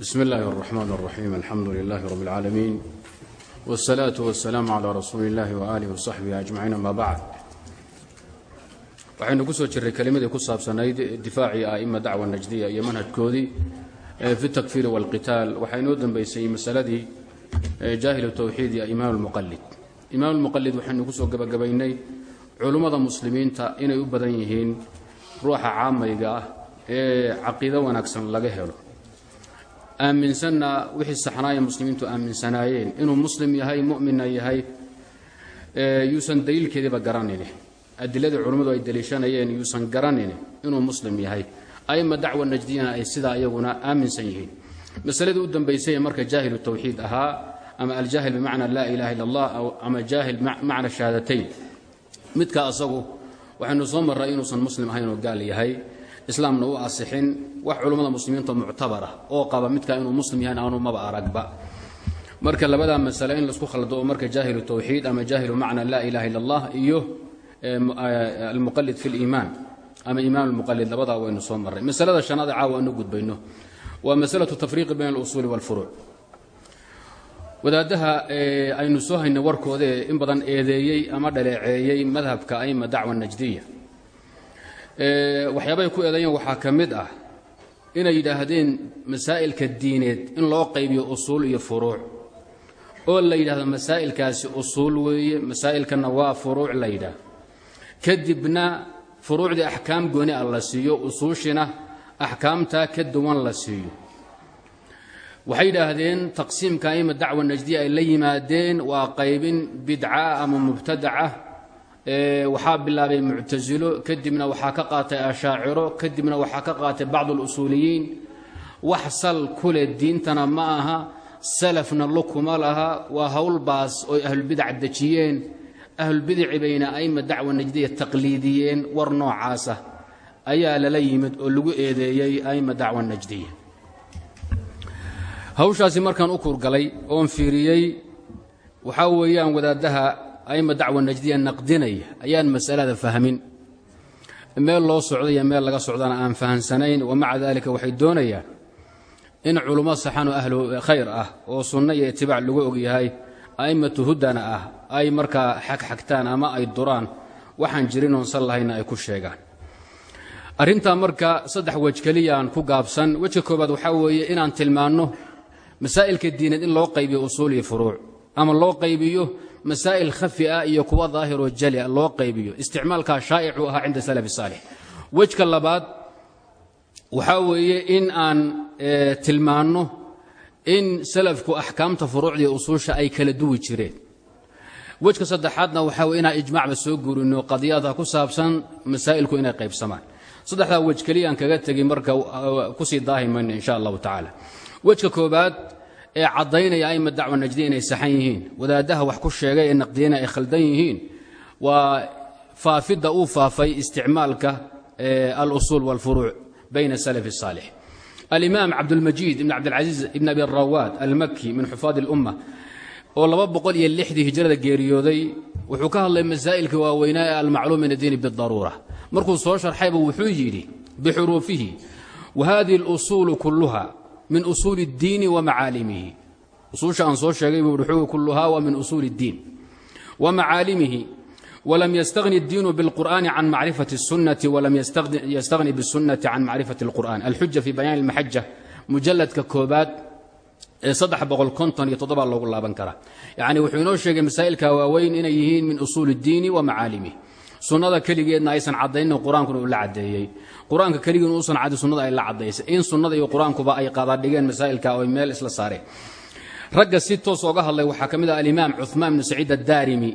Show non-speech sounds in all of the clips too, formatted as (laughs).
bsm اllahi الرحmn الرaxيim alxamdu لlah rb اlcaalamiin wالsalaaة wالsalaam عlى rasuuli اllahi وalih وصaxbihi aجmaciin ama bacd waxaynu ku soo jiray kelimadii ku saabsanayd difaacii a'ima dacwa najdiya iyo manhajkoodii fi اtakfiri wاlqitaal waxaa inoo dembaysay masaladii jaahil towxiid iyo imaam اlmuqalid imaam اlmuqalid waxaynu kusoo gebagabaynay culummada muslimiinta inay u badan yihiin ruuxa caamayga ah ee caqiido wanaagsan laga helo aaminsanna wixii saxnaaya muslimiintu aaminsanaayeen. Inuu muslim yahay mu'minna yahay yuusan daliilkeediiba garanini adiladii culummadu ay daliishanayeen yuusan garanini inuu muslim yahay. Aima dacwa najdiyana ay sidaa iyaguna aaminsan yihiin. Masaladii u dambaysay marka jaahilu tawxiid ahaa ama aljaahil bimacna laa ilaha illa allah ama jaahil macna shahaadatayn midka asagu waxaynu soo marray inuusan muslim ahayn oo gaal yahay islaamna u asixin wax culummada muslimiinta muctabara oo qaba midka inuu muslim yahay aanu maba aragba. Marka labadaa masale in la isku khaldo marka jaahilu tawxiid ama jaahilu macna laa ilaha illa allah iyo almuqalid fi liimaan ama imaam almuqalid labadaa waynu soo marray. Masalada shanaad caawa anu gudbayno. Waa masalatu tafriiqi bayna alusuuli walfuruuc wadaadaha aynu soo haynay warkooda ee in badan eedeeyey ama dhaleeceeyey madhabka aima dacwa najdiya waxyaabahay ku eedeeyeen waxaa ka mid ah inay yidhaahdeen masaa'ilka diineed in loo qaybiyo usuul iyo furuuc. Oo la yidhahdo masaa'ilkaasi usuul weeye masaa'ilkanna waa furuuc la yidhaah. Kadibna furuucdii axkaam gooni ah la siiyo usuushina axkaamtaa ka duwan la siiyo. Waxay yidhaahdeen taqsiimka aima dacwa najdiya ay la yimaadeen waa qaybin bidca ama mubtadaca waxaa bilaabay muctasilo kadibna waxaa ka qaatay ashaaciro kadibna waxaa ka qaatay bacdu اlusuuliyiin wax sal kule diintana ma aha salafna lukuma laha waa howlbaas oy ahlulbidac dejiyeen. Ahlulbidaci bayna aima dacwa najdiya taqliidiyeen war noocaasa ayaa lala yimid oo lagu eedeeyey aima dacwa najdiya hawshaasi markaan u kurgalay oon fiiriyey waxaa weeyaan wadaaddaha aima dacwa najdiya naqdinaya ayaan masalada fahmin. Meel loo socday iyo meel laga socdana aan fahamsanayn wa maca daalika waxay doonayaan in culummo saxan oo ahlu khayr ah oo sunno iyo itibaac lagu ogyahay a'immatu hudana ah ay markaa xagxagtaan ama ay duraan waxaan jirin oon sal lahayna ay ku sheegaan. Arrintaa marka saddex wej keliyaan ku gaabsan wejka koobaad waxaa weeye inaan tilmaanno masaa'ilka diineed in loo qaybiyo usuul iyo furuuc ama loo qaybiyo masaa'il khafi ah iyo kuwa daahiroo jali a loo qaybiyo. Isticmaalkaa shaa'icu ahaa cinda salafi saalix. Wejka labaad waxaa weeye in aan tilmaanno in salafku axkaamta furuucdii usuusha ay kala duwi jireen. Wejka saddexaadna waxaa weye inaan ijmaacba soo guurino qadiyada ku saabsan masaa'ilku inay qaybsamaan. Saddexdaa wej keliyaan kaga tegey marka ku sii daahi mayno insha allahu tacaala. Wejka koobaad ee caddaynaya aima dacwa najdi inay saxan yihiin. Wadaaddaha wax ku sheegay ee naqdiyena ay khaldan yihiin waa faafidda uu faafay isticmaalka alusuul walfuruuc bayna salaf saalix alimaam cabdulmajiid ibn cabdilcasiis ibn abi rawaad almaki min xufaadi اlumma oo laba boqol iyo lixdii hijrada geeriyooday wuxuu ka hadlay masaa'ilka waaweynaa ee almacluum min addiini bidaruura markuu soo sharxayba wuxuu yidhi bixuruufihi wa haadihi اlusuulu kulluha min usuul اddiini wa macaalimihi usuusha aan soo sheegay buu wuxuu kulluhaa waa min usuuli اddiin wa macaalimihi walam yastagni اddiinu biاlqur'ani can macrifati الsunnati walam yastagni bالsunnati can macrifati اlqur'an alxuja fi bayaan اlmaxaja mujalladka koobaad ee saddex boqol konton iyo toddoba loogu laaban karaa yacni wuxuu inoo sheegay masaa'ilka waaweyn inay yihiin min usuuli اddiini wa macaalimihi sunnada keligeedna aysan caddaynin qur'aankuna uu la caddeeyey. Qur'aanka uusan caddi sunnada ay la caddaysay in sunnada iyo qur'aankuba ay qadadhigeen masaa'ilka oy meel isla saareen ragga si toos ooga hadlay waxaa ka mid ah alimaam cuhmaan bnu saciid addaarimi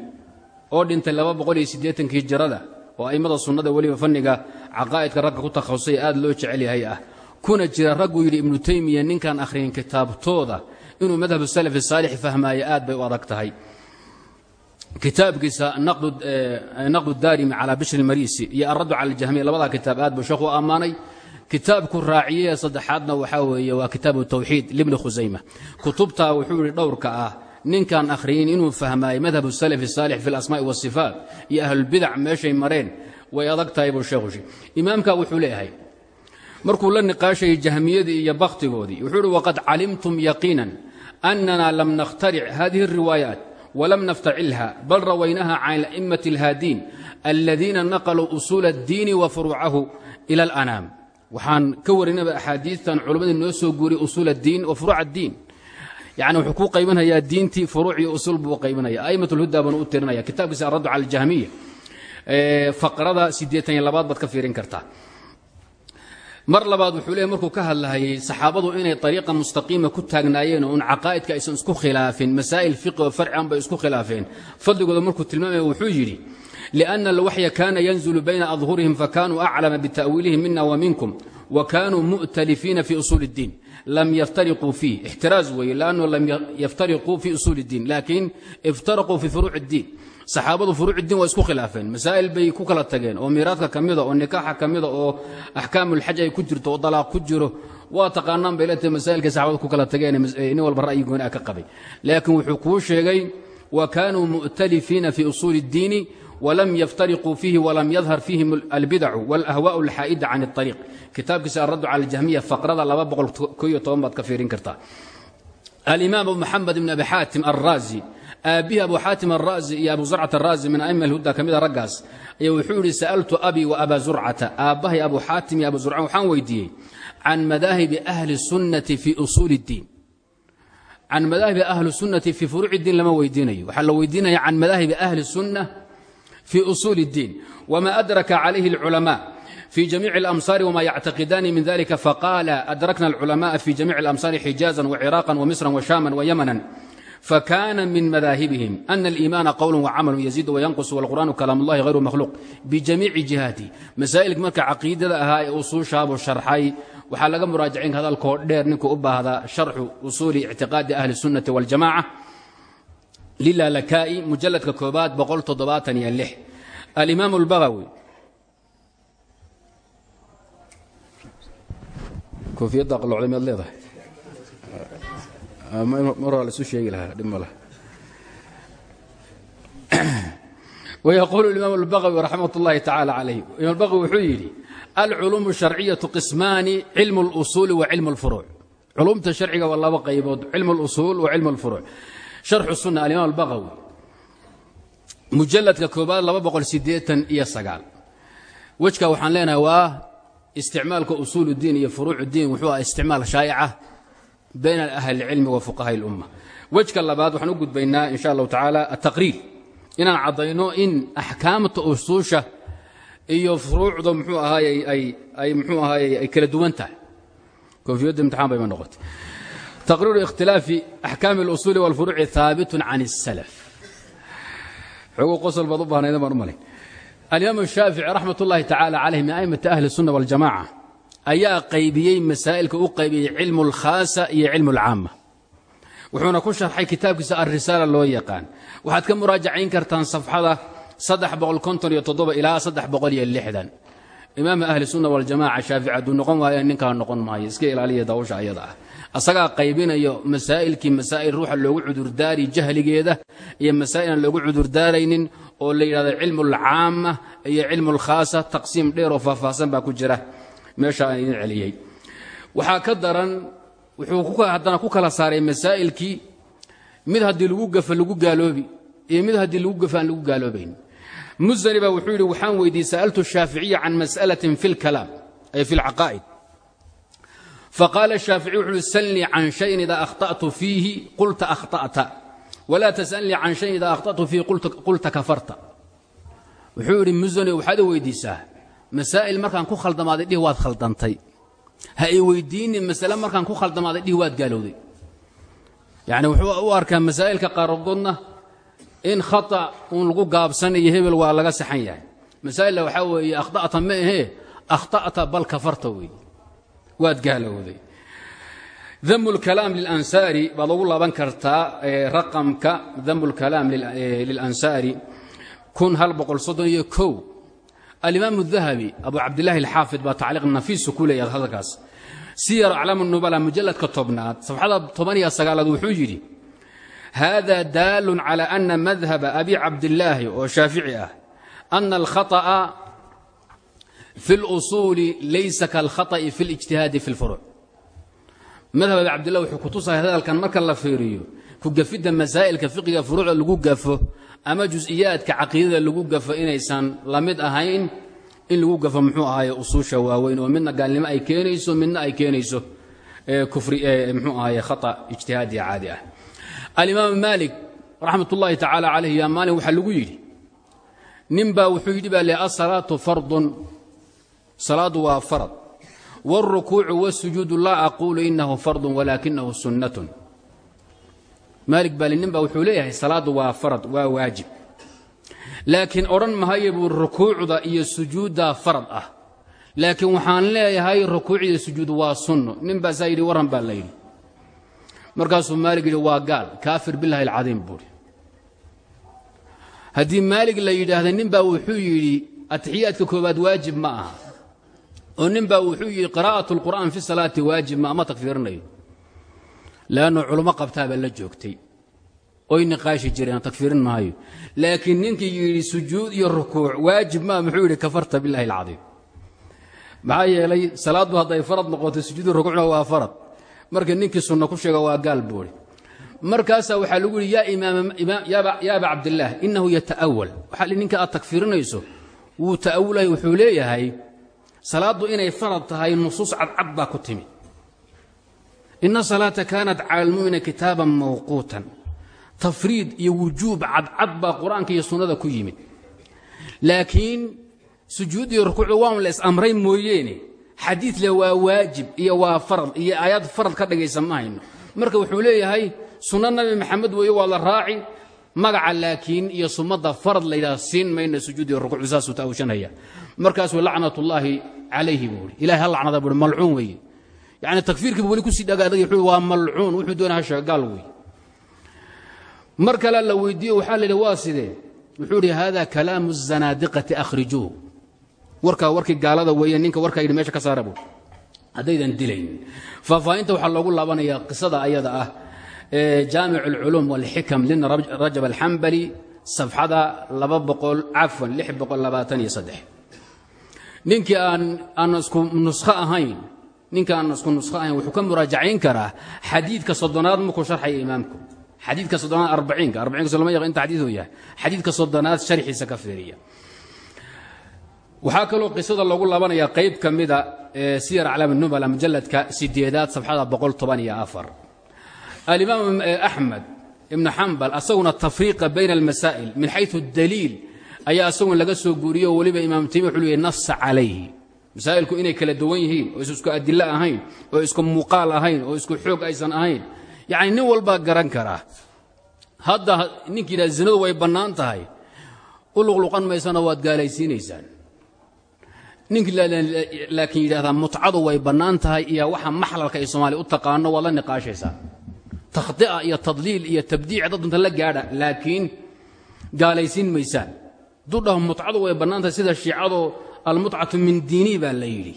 oo dhintay laba boqol iyo siddeetankii jirada oo a'immada sunnada weliba fanniga caqaa'idka ragga ku takhasusay aad loo jecel yahay ah. Kuna jira ragguu yidhi ibnu teymiya ninkaan akhriyin kitaabtooda inuu madhabu salafi saalix fahmaayo aad bay u adag kitaabkiisa naqd eh, daarimi calaa bishri mariisi iyo alraddu cala ljahmiya labadaa kitaab aad buu sheekh u ammaanay. Kitaabku raaciyee saddexaadna waxaa weeye waa kitaabu tawxiid libni khusayma kutubtaa wuxuu yidhi dhowrka ah ninkaan akhrinin inuu fahmaayey madhabu salafi saalix fi alasmaa'i waasifaat iyo ahlulbidac meeshay mareen way adag tahay buu sheekhushi imaamka wuxuu leeyahay markuu la niqaashayay jahmiyadii iyo bakhtigoodii wuxuu yidhi waqad calimtum yaqiinan annana lam nakhtaric hadihi اriwaayaat wlam naftacilha bal rawaynaha can a'imaة اlhaadiin aladiina naqluu usuul الdiini wa furuucahu ilى اlأnaam waxaan ka warinaba axaadiitan culammadii noo soo guuriyay usuul الdiin wa furuuc الdiin yani wuxuu kuu qaybinayaa diintii furuuc iyo usuul buu qaybinaya a'imaة اlhuda baanu u tirinaya kitaabkiisa araddu cala اljahmiya faqrada siddeetan iyo labaad baad ka fiirin kartaa mar labaad wuxuu leeyahy markuu ka hadlahayay saxaabadu inay ariiqa mustaqiima ku taagnaayeen oo un caqaa'idka aysan isku khilaafin masaa'il fiqi oo farci an bay isku khilaafeen fadligooda markuu tilmaamaya wuxuu yidhi liأna alwaxya kana yanzulu bayna adhurihim fakanuu aclama bita'wiilihim mina wa minkum wa kanuu mu'talifiina fi usuuli اddiin lam yaftariquu fiih ixtiraaz weeye lannu lam yaftariquu fi usuuli اddiin laakiin iftaraquu fi furuuc اddiin saxaabadu furuucdiin waa isku khilaafeen. Masaa'il bay ku kala tageen oo miiraadka ka mida oo nikaaxa ka mida oo axkaamulxaj ay ku jirto oo dalaaq ku jiro. Waa taqaanaan bay leetahay masaa'ilkay saxabadu ku kala tageen nin walba ra'yi gooni ah ka qabay. Laakiin wuxuu kuu sheegay wa kaanuu mu'talifiina fii usuuli اddiini wlam yaftariquu fiihi walam yadhar fiihim albidacu walahwaau alxaa'ida can اariiq kitaabkiisa araddu cala aljahmiya faqrada baad ka fiirin kartaa. Alimaam maxamed ibn abi xaatim araazi aabbihi abu xaatim ara'zi iyo abu zurcata ara'zi min a'ima alhuda ka mida raggaas ayaa wuxuu yidhi sa'altu abii wa abaa zurcata aabbahay abu xaatim iyo abu zurca waxaan weydiiyey can madaahibi ahli sunnati fii usuuli اddiin can madaahibi ahli sunnati fii furuuci اddiin lama weydiinayo waxaa la weydiinaya can madaahibi ahli sunna fii usuuli اddiin wma adraka calayhi اlculamaa في جميع الأمصار وما يعتقدان من ذلك فقال أدركنا العلماء في جميع الأمصار حجازا وعراقا ومصرا وشاما ويمنا fakaana min madaahibihim ana aliimaana qowla wacamalu yaziid wayanqus walqur'aanu kalaamulahi hayru makhluuq bijamiici jihaati masaa'ilka marka caqiidada ahaa ee usuushaabu sharxay waxaa laga muraajacayn hadalkoo dheer ninkuu u baahdaa sharxu usuuli ictiqaadi ahli sunnati waljamaca lilalakaa'i mujalladka koobaad alimaam اlbahawi koofiyadda qalocday miad leedahay mar waa la isu sheegi lahaa dhib ma lah (clears throat) ويقول الإمام البغوي رحمة الله تعالى عليه الإمام البغوي wuxuu yidhi الcلuم الشharciyaة qismaani cilم الأصuل وعilم الفروع culumta sharciga waa laba qaybood cilم الأصuل وعilم الفروع شharxu الsuنة الإمام البغوي mujaladka koobaad laba boqol sideetan iyo sagaal wejka waxaan leenahay waa isticmaalka usuul الdiin iyo furuuc الdiin wuxuu ah isticmaal shaa'ica bayna ahli اlcilmi wa fuqahaءi اlumma wejka labaad waxaan u gudbaynaa in sha allahu tacaala ataqriir inaan caddayno in axkaamta usuusha iyo furuucda muxuu ahaaye ay muxuu ahaaye ay kala duwan tahay koofiyadda imtixaan bayma noqotay taqriiru ikhtilaafi axkaami اlusuuli wاlfuruuci haabitun can الsalaf xoguu qosol baad u baahnaydin baan u malay alimaam الshaafici raxmat ullahi tacaala calayh min a'immati ahli الsunna waاljamaca ayaa qaybiyey masaa'ilka u qaybiyey cilmu اlkhaasa iyo cilmu اlcaama wuxuuna ku sharxay kitaabkiisa alrisaala loo yaqaan. Waxaad ka muraajacayn kartaan safxada ilaa imaam ahli sunna waljamaca shaafici hadduu noqon waayo ninkaa noqon maayo. Iska ilaaliya dawsha ayada ah. Qaybinayo masaa'ilkii masaa'il ruuxa loogu cudurdaari jahligeeda iyo masaa'il aan loogu cudurdaaraynin oo la yidhahdo cilmu alcaama iyo cilmu alkhaasa taqsiim dheer oo faahfaahsan baa ku jira meeshaan idin celiyey waxaa ka daran wuxuu haddana ku kala saaray masaa'ilkii mid haddii lagu gafa lagu gaaloobi iyo mid haddii lagu gafa aan lagu gaaloobayn. Musani baa wuxuu yidhi waxaan weydiiyey sa'altu shaaficiya can mas'alatin fi lkalaam ay fi lcaqaa'id faqaala shaafici wuxu uhi salnii can shayin idaa akhta'tu fiihi qulta akhta'ta walaa tasalnii can shayin idaa akhta'tu fiihi qulta kafarta. Wuxuu yidhi musani waxaad i weydiisaa masaa'il markaan ku khaldamaaday dhih waad khaldantay ha i weydiinin masale markaan ku khaldamaaday dhih waad gaalowday. Yacni wuxuu u arkaa masaa'ilka qaarkoodna in khata uun lagu gaabsanayo hebel waa laga saxan yahay. Masaa'illa waxaa weeye akhta'ta ma ahee akhta'ta bal kafarta weeye. Waad gaalowday. Damu lkalaam lilansaari baad ugu laaban kartaa raqamka damu lkalaam lilansaari kun hal boqol soddon iyo kow alimaam الdahabi abu cabdillahi alxaafid baa tacliiq nafiisu ku leeyahay hadalkaas siyar aclaam الnubala mujalladka tobnaad safxada toban iyo sagaalaad wuxuu yidhi hada daalun calى ana madhaba abi cabdillaahi oo shaafici ah ana alkhaطأa fi اlusuuli laysa kalkhaطa'i fi اlijtihaadi fi اlfuruuc madhab abi cabdillah wuxuu ku tusahay hadalkan marka la fiiriyo ku gafidda masaa'ilka fiqiga furuucda lagu gafo ama jus'iyaadka caqiidada lagu gafo inaysan la ahayn in lagu gafo muxuu ahaaye usuusha waaweyn oo midna gaalnimo ay keenayso midna ay keenayso muxuu ahaaye khata ijtihaadiya caadi ah. Alimaam maalik raxmat ullaahi tacaala calayh yaa maalin waxaa lagu yidhi nin baa wuxuu yidhi baa le asalaatu fardun. Salaadu waa farad. Wاlrukuucu wاsujuudu laa aquulu inahu fardun walaakinahu sunnatun maalik baali nin baa wuxuu leeyahay salaaddu waa farad waa waajib. Laakiin odhan mahaye buu rukuucda iyo sujuuddaa farad ah. Laakiin waxaan leeyahay rukuuc iyo sujuud waa sunno. Nin baasaa yidhi warran baa la yidhi. Markaasuu maalig yidhi waa gaal kaafir bilahi alcadiim buuhi haddii maalig la yidhaahda nin baa wuxuu yidhi atixiyaadka koowaad waajib ma aha. Oo nin baa wuxuu yidhi qiraa'at اlqur'aan fi salaati waajib ma ama leannu culummo qabtaabaa la joogtay. Oy niqaashi jireen takfiirin maayo. Laakiin ninkii yidhi sujuud iyo rukuuc waajib maa muxuu yidhi kafarta bilahi alcadiim. Maxaa yeelay salaaddu hadday farad noqoto sujuudu rukuucna waa farad. Marka ninkii sunno ku sheega waa gaal buuri markaasaa waxaa lagu yidhi ya aba cabdillaah innahu yata'awal waxaa ninka aad takfiirinayso wuu ta'awulahay wuxuu leeyahay salaaddu inay farad tahay nusuus cadcad baa ku timi ina salaata kaanat cala almu'mina kitaaban mawquutan. Tafriid iyo wujuub cadcad baa qur'aanka iyo sunnada ku yimid. Laakiin sujuud iyo rukuucda waan la is-amray mooyeene. Xadiid le waa waajib iyo waa farad iyo aayaad farad ka dhagaysa ma hayno. Marka wuxuu leeyahay sunno nabi maxamed weeye waa la raaci. Magaca laakiin iyo sumadda farad layidhaha siin mayna sujuud iyo rukuucdu saasuu ta'awshanaya markaasuu lacnatullaahi calayhi malcuun weeye yacni takfiirkiibu weli kusii dhagaaday wuxuu waa malcuun wuxuu doonaa hasheega gaal weeye mar kale la weydiiyo waxaa la yidhi waa sidee wuxuu idhi hada kalaamu الzanaadiqati akhrijuuh warkaa warkii gaalada weeye ninka warkaa yidhi meesha ka saara buui haddaydan dilayn faahfaahinta waxaa loogu laabanayaa qisada ayada ah ee jaamic اlculuum wاlxikam lin rajab alxambali safxada laba boqol cafwan lix boqol labaatan iyo saddex ninkii aan aan isku nuskho ahayn ninka aan isku nuskho ahayn wuxuu ka muraajacayn karaa xadiidka soddonaad markuu sharxaya imaamku. Xadiidka soddonaad arbaciinka arbaciinka lama yaqan inta xadiidu yahay. Xadiidka soddonaad sharxiisa ka fiiriya. Waxaa kaloo qisada loogu laabanayaa qayb ka ee siyar aclaam nubala mujalladka sideedaad safxada boqol toban iyo afar. Alimaam axmed ibnu xambal asaguna tafriiqa bayna almasaa'il min xayثu daliil ayaa asaguna laga soo guuriye oo weliba imaam taymiya wuxuu nasa calayhi masaa'ilku inay kala duwan yihiin oo is isku adilo ahayn oo isku muuqaal ahayn oo isku xoog aysan ahayn. Yacni nin walbaa garan karaa hadda ninkii yidhaha way bannaan tahay. U maysana waad gaalaysiinaysaan. Ninkii laakiin yidhahdaa mutcadu way bannaan tahay iyo waxa maxlalka ay soomaaliya u taqaano waad la niqaashaysaa. Iyo tadliil iyo tabdiic dad la gaadha laakiin gaalaysiin maysaan. Hadduu mutcadu way bannaan tahay sida shiicadoo almutcatu min diini baa la yidhi.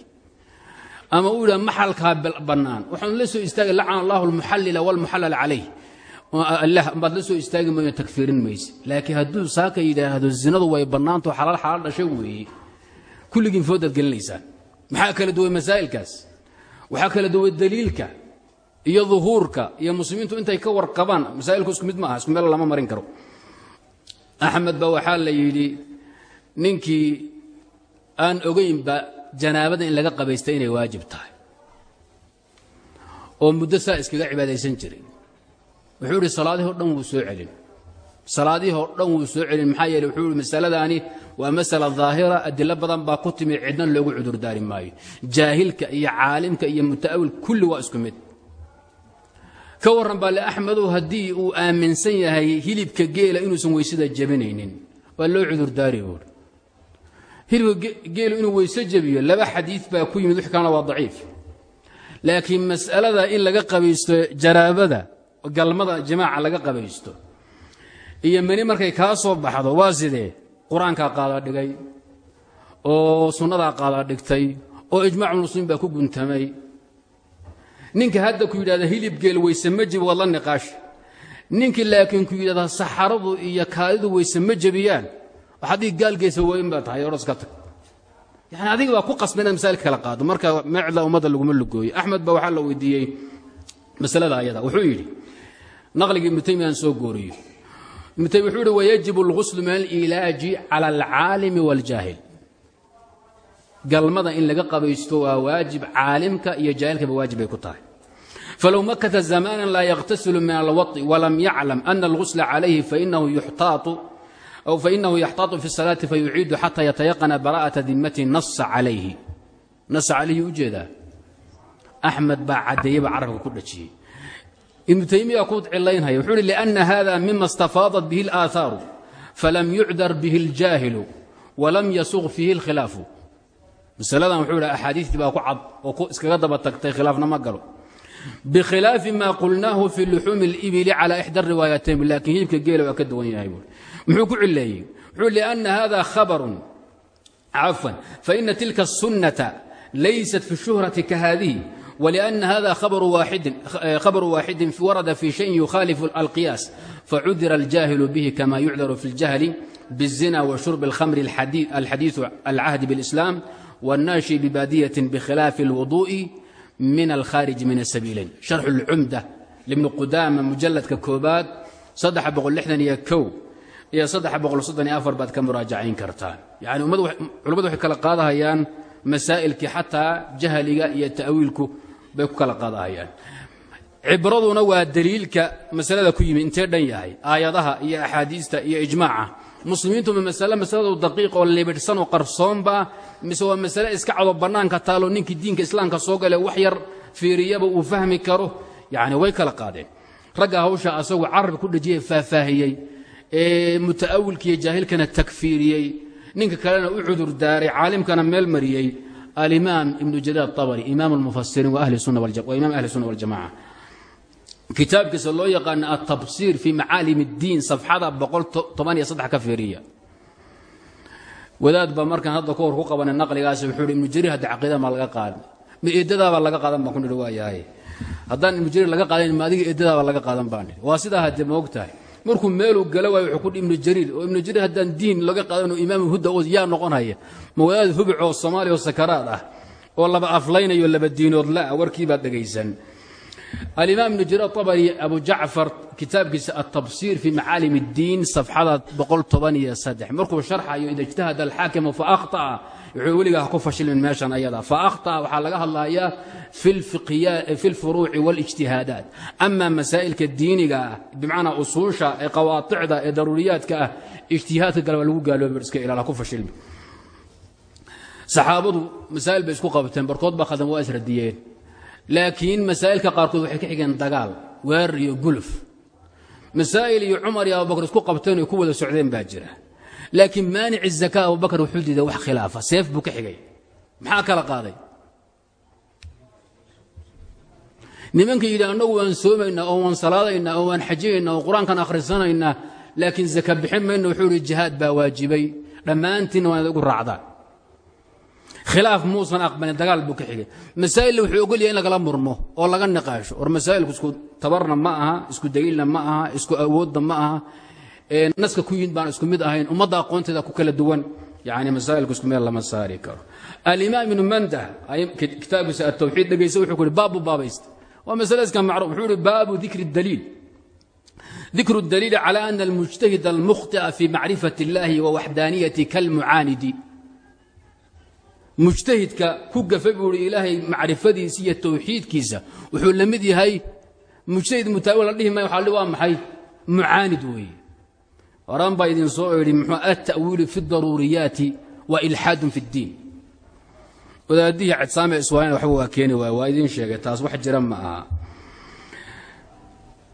Ama uu yidhaha maxalkaa bannaan. Waxaanu la soo istaagay lacana allahu almuxallila walmuxallala calayh. Allah baad la soo istaagi mayo takfiirin mayse. Laakiin hadduu saaka yidhaahdo zinadu way bannaantao xalaal xalaal dhashay weeye kulligiin foodaad gelinaysaan maxaa kala duway masaa'ilkaas? Waxaa kala duway daliilka iyo duhuurka iyo muslimiintu intay ka warqabaan. Masaa'ilku isku mid ma aha isku meel lama marin karo. Axmed ba waxaa la yidhi ninkii aan ogaynba janaabada in laga qabaysta inay waajib tahay. oo muddo saa iskaga cibaadaysan jiray wuxuu idhi salaadihii o dhan wuu soo celin. Salaadihii oo dhan wuu soo celin. Maxaa yeele wuxuu ihi masaladaani waa masala daahira adilo badan baa ku timi cidna loogu cudurdaari maayo. Jaahilka iyo caalimka iyo muta'awil kulli waa isku mid. Ka warran baa le axmedow haddii uu aaminsan yahay hilibka geela inuusan weysada jebinaynin waa loo cudurdaari buuri hilibka geelu inuu weyse jebiyo laba xadiid baa ku yimid wix kalena waa daciif. Laakiin mas'alada in laga qabaysto jaraabada galmada jimaaca laga qabaysto iyo meni markay kaa soo baxdo waa sidee? Qur'aankaa qaada dhigay oo sunnadaa qaada dhigtay oo ijmaaculmuslimiin baa ku guntamay. Ninka hadda ku yidhahda hilib geel weyse ma jebi waad la niqaash. Ninkii laakiin ku yidhahda saxaradu iyo kaadidu weyse ma jebiyaan haddii gaalgeysa weyn baa tahay orska tag. Yani adiga baa ku qasba inaa masaa'ilka kala qaado. Marka mecla ummadda laguma lugooyo. Axmed baa waxaa la weydiiyey masalada ayada. Wuxuu yidhi naqliga ibnu taymiya aan soo gooriyo. Ibnu taymiya wuxuu yidhi wayajib alghuslu min alilaaji cala alcaalimi waaljaahil galmada in laga qabaysto waa waajib caalimka iyo jaahilkaba waajib bay ku tahay. Falow makata zamaanan laa yakhtasilu min alwaطi walam yaclam ana alghusla calayhi fainahu yuxtaatu أو فإنه يحتاط في الصلاة فيعيد حتى يتيقن براءة ذمته نص عليه نص عليه ujeedaa أحmed baa cadeeyeba carabka ku dhajiyey iبن تaymiya ku cilaynhaya wuxuu hi لأن hذا mima اstafاaضت bه الآثاaر falam يucdar bه الجاahiل وlam yasuq فيhi الkhilaaف masaladan wuxuu hi أxaadiiثtii baa ku cad oo iskaga daba tagtay khilaafna ma galo bkhilaafi ma qulnaahu fi luxuumi اlibili calى ixdى الriwaayatayn lakin hilibka geela waa ka duwan yahay buui muxuu ku cileeyey wuxuu liأna hada khabaru cafwan faina tilka الsunaةa laysat fi الshuhrati kahadihi wlأna hada khabaru waaxidin warada fi shayin yukhaalifu alqiyaas facudira اljaahilu bihi kama yucdaru fi اljahli bالzina washurb اlkhamri alxadiiثu alcahdi bاlإslam wالnaashi bibadiyaة bkhilaafi اlwuduءi min alkhaarij min asabiilayn sharxu اlcumda libni qudaama mujalladka koobaad iyo baad ka muraajacayn kartaan yani culimmadu waxay kala qaadahayaan masaa'ilkii xataa jahliga iyo ta'wiilku bay ku kala qaadahayaan. Cibraduna waa daliilka masalada ku yimi intee dhan yahay. Aayadaha iyo axaadiista iyo ijmaaca. Muslimiintu ma masale masaladu daqiiq oo libidhsan oo qarsoonba mise waa masale iska cado bannaanka taalo ninkii diinka islaamka soo gale wax yar fiiriyaba uu fahmi karo? Yacni way kala qaadeen. Ragga hawsha asagu carab ku dhejiyey faahfaahiyey ee muta'awilkiiyo jaahilkana takfiiriyey. Ninka kalena u cudur daaray caalimkana meel mariyey. Alimaam ibnu jariir atabari imaam almufasiriin waa imaam ahli sunna waljamaca kitaabkiisa loo yaqaana altabsiir fii macaalim اddiin safxada ka fiiriya. Wadaad baa markaan hadda ka hor ku qabanay naqligaasi wuxuu hi ibnu jariir hadda caqiida ma laga qaadan. Ma eedadaabaa laga qaadan baan ku nidhi waa yahay haddaan ibnu jariir laga qaadayn ma adiga eedadaabaa laga qaadan baan nidhi. Waa sidaa haddee ma og tahay markuu meeluu gala waayo wuxuu ku dhi ibnu jariir oo ibnu jariir haddaan diin laga qaadanoo imaam hudda yaa noqonaya. Ma wadaad oo soomaaliya oo sakaraad ah oo laba aflaynayo laba diinood la'a warkii baad dhegaysan alimaam ibnu jariir abari abu jacfar kitaabkiisa altabsiir fii macaalim اddiin safxada markuu sharxayo ida ijtahada alxaakimu faahطa'a wuxuu weligaa ku fashilmin meeshan ayada. Fa akhtaa waxaa laga hadlayaa fi اlfuruuci wاlijtihaadaat ama masaa'ilka diiniga ah bimacnaa usuusha ee qawaaicda ee daruuriyaadka ah ijtihaadka kale waa lagu gaaloobi iska ilaala ku fashilmi saxaabadu masaa'il bay isku qabteen barkood baa khaldan waa isradiyeen. Laakiin masaa'ilka qaarkood waxay ka xigeen dagaal weerar iyo guluf. Masaa'il iyo cumar iyo abubakar isku qabteen oy ku wada socdeen baa jira laakiin maanic zaka abubakar wuxuu diiday wax khilaafa. Seef buu ka xigay. Maxaa kala qaaday? Nimanka yidhi annagu waan soomaynaa oo waan salaadaynaa oo waan xajinaynaa oo qur'aankan akhrisanaynaa laakiin zaka bixin mayno wuxuu ihi jihaad baa waajibay. Dhammaantiinna waan igu raacdaan khilaaf muusan aqbalin dagaal buu ka xigay. Masaa'illa wuxuu ogol yahay in lagala murmo oo laga niqaasho. Or masaa'ilku isku tabarna ma isku daliilna ma isku awoodna ma naska ku yimid baan isku mid ahayn ummadda aqoonteeda ku kala duwan yani masaailku isku meel lama saari karo. Alimaam ibnu mandah kitaabiisa atawxiid dhegaysa wuxuu ku hi baab buu baabaysta iska macruuf wuxuu uhi baabu dikri daliil. Dikru daliili cala ana almujtahid almukhtia fii macrifati اllahi wa waxdaaniyati kalmucaanidi. Mujtahidka ku gafe buu hi ilaahay iyo tawxiidkiisa wuxuu la yahay mujtahid mutaawi la dhihi maayo waa maxay? Mucaanid weeye horan baa idin soo idhi muxuu ah attawiilu fi daruuriyaati wa ilxaadun fi ddiin odaadihii cadsaame iswaaneen waxba waa keeni waay waa idiin sheegay taas wax jira ma aha.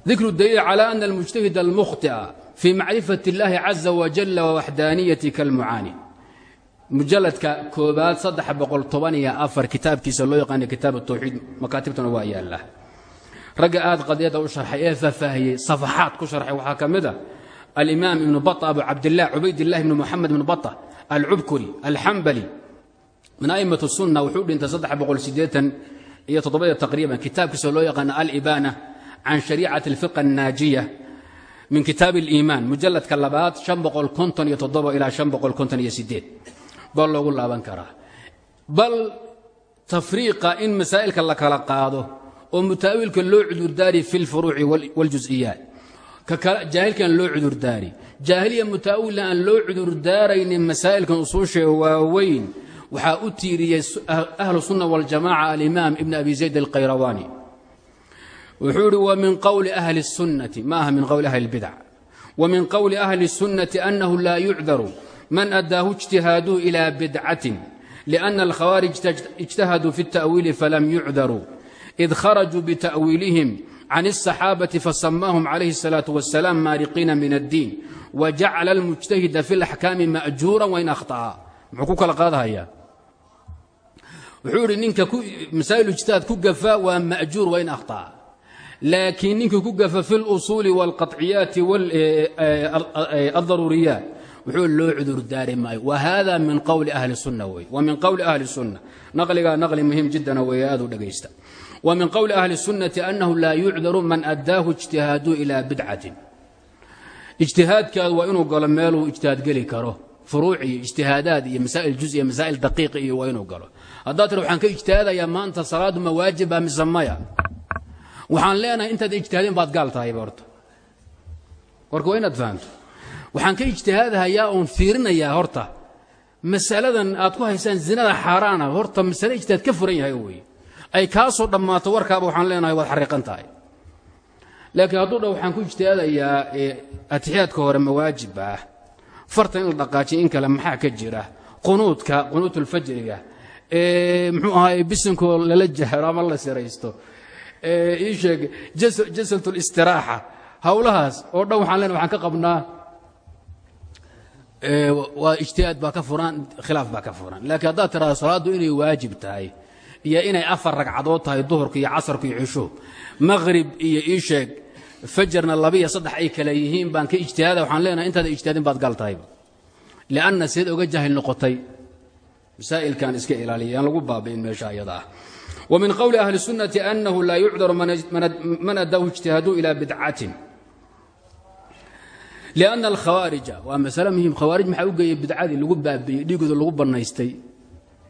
Dikru daliil calaa ana almujtahida almukhطi'a fii macrifati اllaahi caza wajalla waxdaaniyati kalmucaani. Mujalladka koobaad saddex boqol toban iyo afar kitaabkiisa loo yaqaana kitaabu tawxiid makaatibtana waa yaallaa ragga aad qadiyadda u sharxay ee faahfaahiyey safaxaad ku sharxay waxaa ka mid a alimaam ibnu bata abu cabdilah cubaydillahi ibnu moxamed ibnu bata alcubkuri alxambali min a'imat sunna wuxuu dhintay iyo toddobada taqriiban. Kitaabkiisa loo yaqaana alibaana can shariicati alfiqa annaajiya min kitaab aliimaan mujaladka labaad ilaa baa loogu laaban karaa. Bal tafriiqa in masaa'ilka la kala qaado oo mutaawiilka loo cudurdaari fi lfuruuci wاljuز'iyaat jaahilkan loo cudurdaari jaahiliya mutaawilna aan loo cudurdaaraynin masaa'ilkan usuusha waaweyn waxaa u tiiriyey ahlu sunna waljamaca alimaam ibn abi zayd alkhayrawaani wuxuu ihi wa min qowli ahli الsunnati ma aha min qowli ahli اlbidc wa min qowli ahli الsunnati annahu laa yucdaru man adaahu اجtihaaduhu ilى bidcatin لأna alkhawaarij اجtahaduu fi التأwiili falam yucdaruu id kharajuu bتأwiilihim can الصaxaabaةi fasamaahum calayhi الsalaaةu wasalaam maariqiina min الdiin wajacala اlmujtahida fi اlaxkaami ma'juura wain akhطأa muxuu ku kala qaadhayaa wuxuu idhi ninka masaa'il ijtihaad ku gafa waa ma'juur wain akhطأa laakiin ninkii ku gafa fi اlusuuli wاlqaطciyaati الdaruuriyaat wuxuu loo cudurdaari maayo wa hada min qowli ahli الsunna wey wa min qowli ahli الsunna naqligaa naqli muhim jiddana weeye aad u dhegaysta wa min qowli ahli الsunnati annahu laa yucdaru man addaahu اجtihaadu ilaa bidcatin ijtihaadkaadu waa inuu galo meeluu ijtihaad geli karo furuuc iyo ijtihaadaad iyo masaa'il juz iyo masaa'il daqiiqi iyo waa inuu galo haddaad tira waxaan ka ijtihaadayaa maanta salaadu ma waajiba mise maya waxaan leenahay intaad ijtihaadeen baad gaal tahayba horta warka waa inaad fahamto waxaan ka ijtihaadahayaa oon fiirinayaa horta masaladan aad ku haysaan zinada xaaraana horta masale ijtihaad ka furan yahay weye ay kaa soo warkaaba waxaan leenahay waad xariiqan tahay. Laakiin hadduu dha waxaan ku ijtihaadayaa atixiyaadka hore mawaajib ah farta in la dhaqaajiyo in kale maxaa ka jira? Qunuudka qunuutulfajriga muxuu ahaay bisinkoo lala jahro ama la siraysto ii sheeg jasaltulistiraaxa howlahaas oo dhan waxaan leenahay waxaan ka qabnaa. Waa ijtihaad baa ka furan khilaaf baa ka furan. Laakiin haddaad tirahdo salaaddu inay waajib tahay iyo inay afar ragcadood tahay duhurka iyo casarka iyo cishuhu maqhrib iyo ii sheeg fajarna labiiyo saddex ay kale yihiin baan ka ijtihaada waxaan leenahay intaada ijtihaadin baad gal tahayba lianna seed oga noqotay. Masaa'ilkan iska ilaaliya lagu baabi'in meesha ayada ah. Min qowli ahli sunnati annahu laa yucdaru man adaahu ijtihaadu ilaa bidcatin lianna alkhawaarija waa masale muhiim khawaarij maxaa u geeyey bidcadii lagu baabi'iyey dhiigooda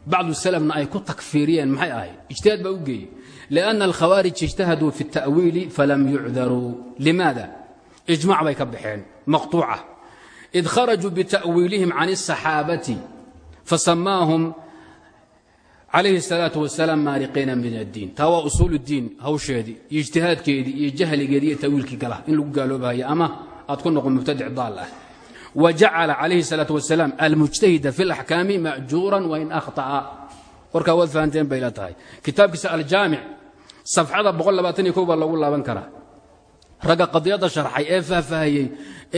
bacdu salafna ay ku takfiiriyeen maxay ahayd ijtihaad baa u geeyey lianna alkhawaarij ijtahaduu fi اta'wiili falam yucdaruu limaada ijmac bay ka baxeen maqطuuca id kharajuu bita'wiilihim can الصaxaabati fasamaahum calayhi الsalaaةu wasalaam maariqiina min addiin taa waa usuul اddiin hawsheedii iyo ijtihaadkeedii iyo jahligeedii iyo ta'wiilkii gala in lagu gaaloobahayo ama aad ku noqon mubtadic daal ah wa jacala calayhi الsalaaةu wasalaam almujtahida fi اlaxkaami ma'juuran wain akhطa'a warkaa waad fahanteen bay la tahay kitaabkiisa aljaamic safxada baa lagu laaban karaa ragga qadiyadda sharxay ee faahfaahayey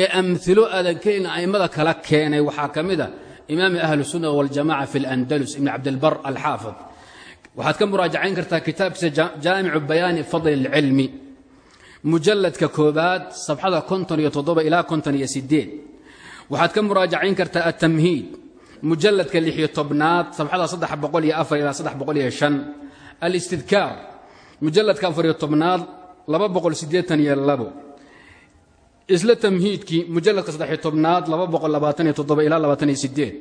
ee amilo aadan kelin a'immada kala keenay waxaa ka mida imaami ahli sunna waljamaca fi اlandalus ibn cabdilbar alxaafid waxaad ka muraajacayn kartaa kitaabkiisa jaamicu bayaani fadli اlcilmi mujalladka koobaad safxada konton iyo toddoba ilaa konton iyo sideed waxaad ka muraajacayn kartaa atamhiid mujalladka lixiyo tobnaad safxada saddex boqol iyo afar ilaa saddex boqol iyo shan. Alistidkaar mujalladka afariyo tobnaad laba boqol siddeetan iyo labo. Isla tamhiidkii mujalladka saddexiyo tobnaad laba boqol labaatan iyo toddoba ilaa labaatan iyo sideed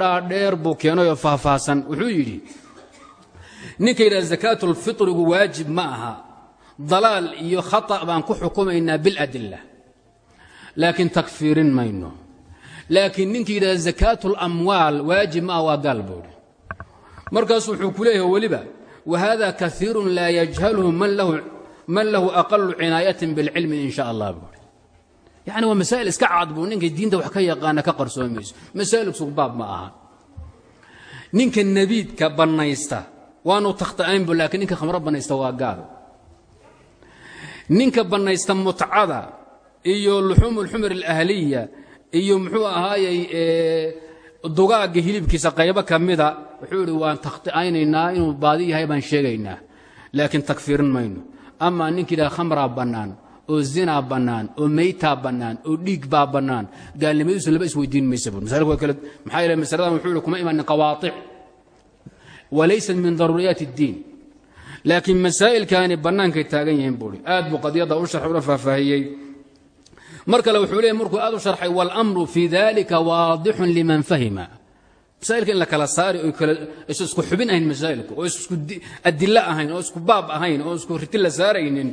dhaadheer buu keenayoo faahfaahsan. Wuxuu yidhi ninka yidhaha sakaatulfitrigu waajib ma aha dalaal iyo khata' baan ku xukumaynaa biladilla laakiin takfiirin mayno. Laakiin ninka yidhahda zakaaةulamwaal waajib ma ah waa gaal buuhi markaasu wuxuu ku leeyahay weliba wahada kaiiru laa yajhalhu man lahu aqalu cinaayatin biاlcilmi in sha allah buuhi yani waa masaa'il iska cad buu ninka diinta wax ka yaqaana ka qarsoomayso masaa'il sugbaab ma aha. Ninka nebiidka bannaysta waanu takhta'ayn bu lakiin ninka khamro bannaysta waa gaal ninka banaysta mutcada iyo luxuumu ulxumar alahliya iyo muxuu ahaayey dugaagga hilibkiisa qaybo ka mida wuxuu idhi waan takhti'aynaynaa inuu baadi yahay baan sheegaynaa. Laakiin takfiirin mayno. Ama ninka idhaha khamraa bannaan oo zinaa bannaan oo meytaa bannaan oo dhiigbaa bannaan gaalnimadiisu laba isweydiin maysa buur masaalik waa masaladan wuxuu ihi kuma imaanin qawaaic walaysat min daruuriyaati اddiin laakiin masaa'ilkaani bannaankay taagan yihiin buuhi aad buu qadiyadda u sharx una faahfaahiyey. Mar kale wuxuu leeyay markuu aad u sharxay wاlأmru fii dalika waadixun liman fahima. Masaa'ilka in la kala saari oo is isku xubin ahayn masaa'ilku oo is isku adilo ahayn oo isku baab ahayn oo isku riti la saaraynin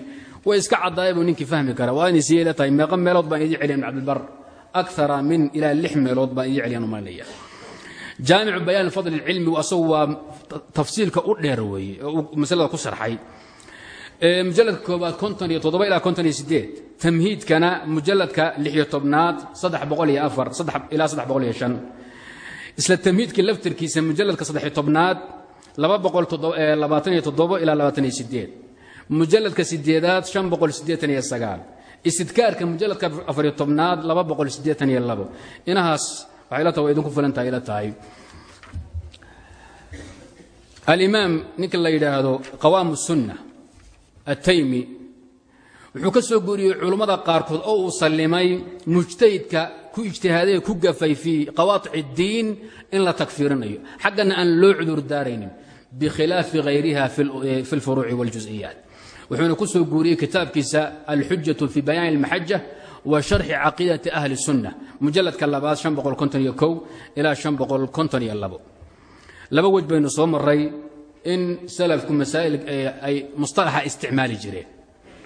way iska caddaaya buu ninkii fahmi kara waa inay meeqa meelood baan idii celiyan ibn cabdilbar akara min ilaa lix baan idii celiyan umaynaya jaamicu bayaan fadli اlcilmi asagu waa tafsiilka u dheer weeye ku sharxay. Mujaladka koobaad konton iyo toddoba ilaa konton iyo sideed tamhiidkana mujaladka lixiyo tobnaad saddex boqol iyo afar ilaa isla tamhiidkii laftirkiisa mujaladka saddexiyo tobnaad laba boqol labaatan iyo toddobo ilaa labaatan iyo sideed mujaladka sideedaad shan istidkaarka mujaladka afariyo tobnaad laba boqol inahaas waxay la tahay waa idinku filantahay ila tahay alimaam ninka la yidhaahdo qawaamu sunna ataymi wuxuu ka soo guuriyey culummada qaarkood oo uu sallimay mujtahidka ku ijtihaaday ku gafay fii qawaaic اddiin in la takfiirinayo xaggana aan loo cudur daaraynin bikhilaafi hayriha fi اlfuruuci wاljuز'iyaat wuxuuna ku soo guuriyey kitaabkiisa alxujaة fi bayaan اlmaxaja wa sharxi caqiidati ahli sunna mujaladka labaad ilaa waj baynu soo maray in salafku masaa'il eh, ay mustalaxa isticmaali jireen.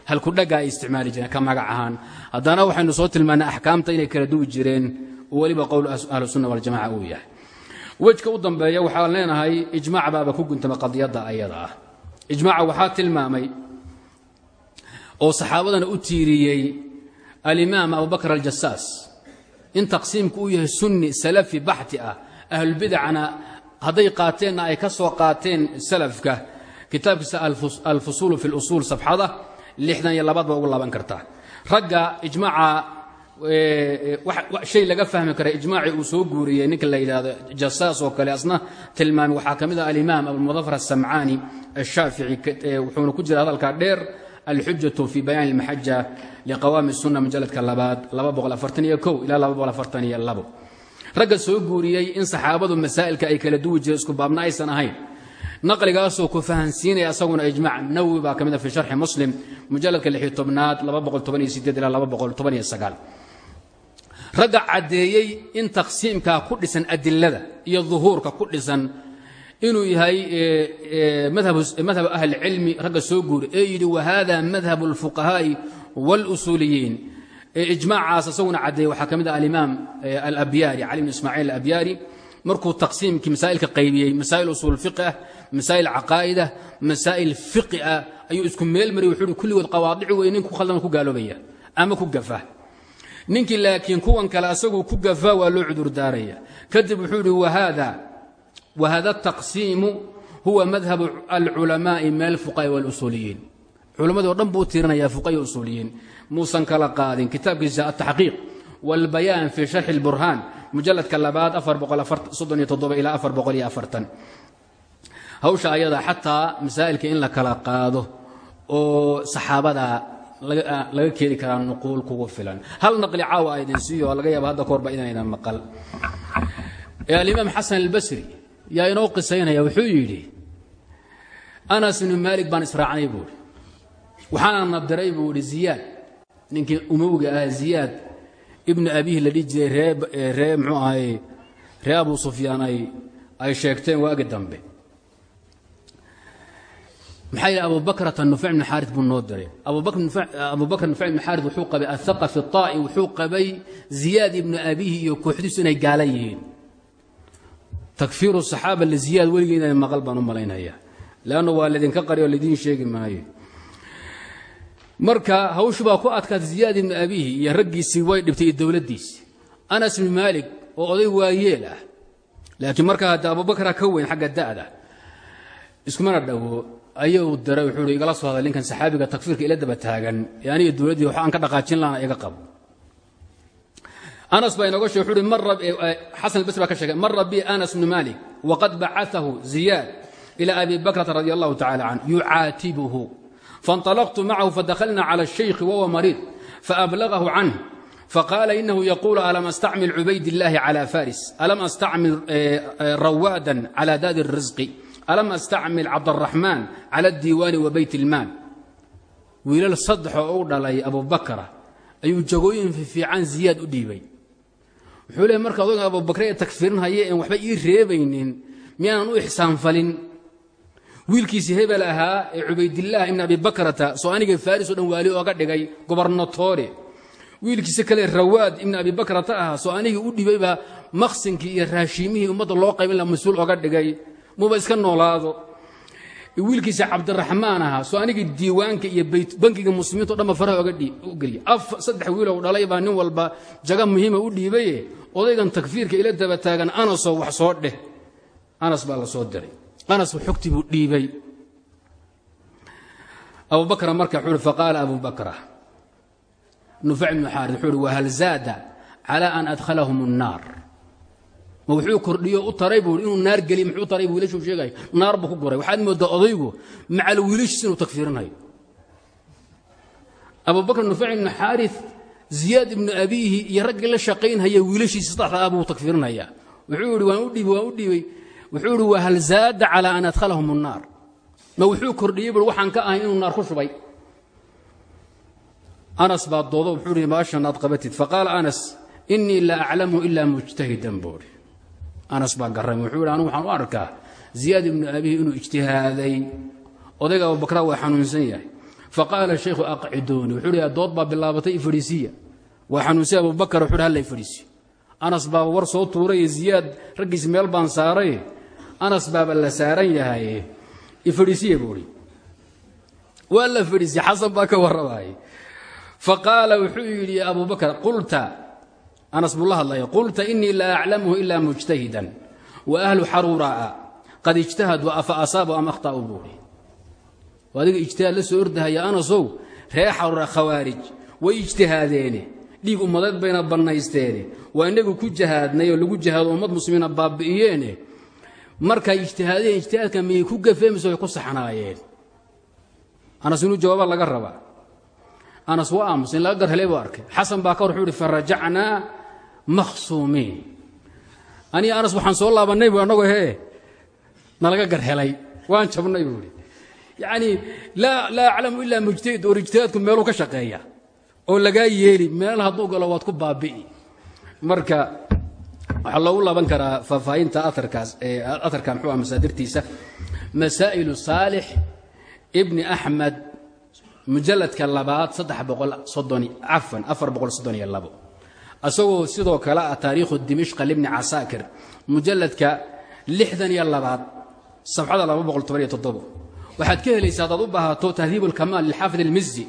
Halkudhagaa ay isticmaali jireen ka magac ahaan. Haddana waxaynu soo tilmaanay axkaamta inay kala duwi jireen weliba qowl ahlu sunna waljamaca uu yahay. Wejka u dambeeya waxaan leenahay ijmaac baaba ku guntama qadiyadda ayada ah. Ijmaaca tilmaamay oo saxaabadana u tiiriyey alimaam abubakr aljasaas in taqsiimku uu yahay sunni salafi baxti ah ahlubidacna hadday qaateenna ay ka soo qaateen salafka. Kitaabkiisa alfusuulu fi lusuul safxada lixdan iyo labaad baa ugu laaban kartaa ragga ijmaaca shay laga fahmi kara ijmaacii uu soo guuriyey ninka la yidhaahdo jasaas oo kale asna tilmaamay waxaa ka mid ah alimaam abulmudafar asamcaani ku jira hadalkaa dheer alxujatu fi bayaan ilmaxaja liqawaami sunna mujaladka labaad ragga soo guuriyey in saxaabadu masaa'ilka ay kala duwi jireen isku baabna aysan ahayn naqligaasoo ku fahansiinaya asaguna ijmac nawowi baa ka mid a fi sharxi muslim mujaladka lixi tobnaad ilaa ragga caddeeyey in taqsiimkaa ku dhisan adilada iyo duhuurka ku dhisan inuu yahay madhabu ahlicilmi ragga soo guuri ee yidhi wahada madhabu اlfuqahaa'i wاlusuuliyiin ijmaacaas isaguna caddeeyey waxaa ka mid ah alimaam alabyaari cali bn ismaaciil alabyaari markuu taqsiimkii masaa'ilka qaybiyey masaa'il usuul fiqi ah masaa'il caqaa'id ah masaa'il fiqi ah ayuu isku meel mariyey wuxuu uhi kulligood qawaadici wey nin khaldan ku gaaloobaya ama ku gafa ninkii laakiin kuwan kale asaguu ku gafa waa loo cudur daaraya kadib wuxuu ihi wahada taqsiimu huwa madhabu alculamaa'i min alfuqa'i walusuuliyiin culammadii o dhan buu u tiirinayaa fuqahi usuuliyiin muusan kala qaadin kitaabkiisa altaxqiiq wاlbayaan fii sharxi اlburhaan mujaladka labaad ilaa hawsha ayada xataa masaa'ilka in la kala qaado oo saxaabada laga keeni karaa nuquul kugu filan hal naqli caawa a idin siiyo laga yaaba hadda kahorba inaydan maqal alimaam xasan albasri yaa inoo qisaynaya wuxuu yidhi anas ibnu maalig baan israacnay buuhi waxaanana diray buu idhi ziyaad. Ninkii umowga ahaa ziyaad ibnu abiihi la dhihi jiray reeree muxuu ahay ay sheegteen waagi dambe. Maxaa yidhi abubakrata nufac ibn xaarid buu noo diray abubakr nufac ibn xaarid wuxuu qabay athaqafi طaa'i wuxuu qabay ziyaad ibnu abiihi iyo kooxdiisu inay gaala yihiin takfiiru صaxaaba liziyaad weligii inay maqal baan u malaynaya. Leannu waa laydinka qari oo marka hawshu baa ku adkaatay ziyaad ibnu abihi iyo raggiisii way dhibtay iyo anas ibnu maalik oo oday waayeel ah. Laakiin markaa hadda abubakra ka weyn xagga da'da iskumana dhowo ayuu diray wuxuu igala soo haday ninkan saxaabiga takfiirka ila daba taagan. Ee aniga dowladdii wax aan ka dhaqaajin lahana iga qabo anas baa inooga sheg wuxuu hi xasan albasri baa ka sheegay mara bi anas bnu malik waqad bacaahu ziyaad ila abi bakrata radi allahu tacala can yucaatibuhu فانطلقت معه فدخلنا على الشيخ وهو مريض فأبلغه عنه فقال إنه يقول ألم أستعمل عبيد الله على فارس ألم أستعمل روادا على داد الرزق ألم أستعمل عبد الرحمن على الديوان وبيت المال wiilal saddex oo u dhalay abubakra ayuu jagooyin fiican ziyaad u dhiibay wuxuu leey marka odaga abubakre ee takfiirinhaya en waxba ii reebaynin miyaanan u ixsaanfalin wiilkiisii hebel ahaa ee cubaydillaah ibn abi bakrata soo aniga faris o dhan waali ooga dhigay gobernatore wiilkiisa kale rawaad ibn abi bakrata ahaa soo anigii u dhibayba maqsinkii iyo raashiimihii ummadda loo qaybin la mas'uul oga dhigay. Muba iska noolaado wiilkiisa cabdiraxmaan ahaa soo aniga diiwaanka iyo bankiga muslimiinto dhanba faraha u geliya saddex wiilow dhalay baa nin walba jaga muhiima u dhiibaye odaygan takfiirka ila daba taagan anasoo wax soo dheh. Anas baa la soo diray. Anasba xogtii buu dhiibay. Abubakra marka wuxuu faqaala abu nufac ibnu xaaris wuxuu wahal zaada calaa an adkhalahum الnaar ma wuxuu kordhiyo u taray buu inuu naar geliy muxuu taray buu wiilashuu sheegayo naar buu ku guray waxaad moodaa odaygu macal wiilashiis inuu tagfiirinayo abubakr nufayc ibnu xaari ziyaad ibnu abiihi iyo raggii la shaqaynhaya wiilashiis saddexda ah buu tagfiirinayaa wuxuu yidhi waan u dhiibey waan u dhiibey wuxuu yidhi wa hal zaada calaa an adkhalahum annaar. Ma wuxuu kordhiyey buu waxaan ka ahay inuu naar ku shubay. Anas baa doodo wuxuu yidhi maashan qabatid. Faqaala anas innii la aclamu ilaa mujtahidan buu anas baa garramay wuxuu ihi anugu waxaan u arkaa ziyaad ibnu abihi inuu ijtihaaday. Odayga abubakra waa xanuunsan yahay. Faqaala shaykhu aqciduuni. Wuxuu ihi dood baa bilaabatay i fadhiisiya waa xanuunsay abubakar wuxu ihi halla fadhiisiyo anas baaba war soo tuuray ziyaad raggiis meel baan saaray. Anas baaba la saaran yahay. I fadhiisiya buuhi waa la fadhiisiye xasan baa ka warramaayay. Faqaala wuxuu yidhi abu bakr qulta anas buu la hadlaya qulta inii la aclamhu ila mujtahidan. Wa ahlu xaruuraa qad ijtahaduu afa asaabu am akhta'uu buuhi adiga ijtihaad la soo ordahaya anasow ree xaruura khawaarij way ijtihaadeene dhiig ummadeed bayna bannaysteene waa inagu ku jahaadnay oo lagu jahaado ummad muslimiina baabi'iyeene markay ijtihaadeen ijtihaadka miyay ku gafeemayso way ku saxnaayeen? Anas inuu jawaaba laga rabaa. Anas waa aamus in laga gar helay buu arkay. Xasan baa ka hor wuxuu ihi farajacnaa makhsuumiin aniga anas waxaan soo laabannay bu annagoo hee nalaga gar helay waan jabnay buu ihi yacnii laa aclamu ilaa mujtahid or ijtihaadku meeluu ka shaqeeya oo lagaa yeeli meel hadduu galo waad ku baabi'i marka waxaa loogu laaban karaa faahfaahinta aarkaas aarka muxuu ah masaadirtiisa masaa'ilu saalix ibni axmed mujaladka labaad cafan afar boqol soddon iyo labo isagoo sidoo kale ah taariikhu dimishqa libni casaakir mujaladka lixdan iyo labaad safxada laba boqol toban iyo toddobo. Waxaad ka helaysaa haddaad u baahato tahdiib ulkamaal lilxaafid almizi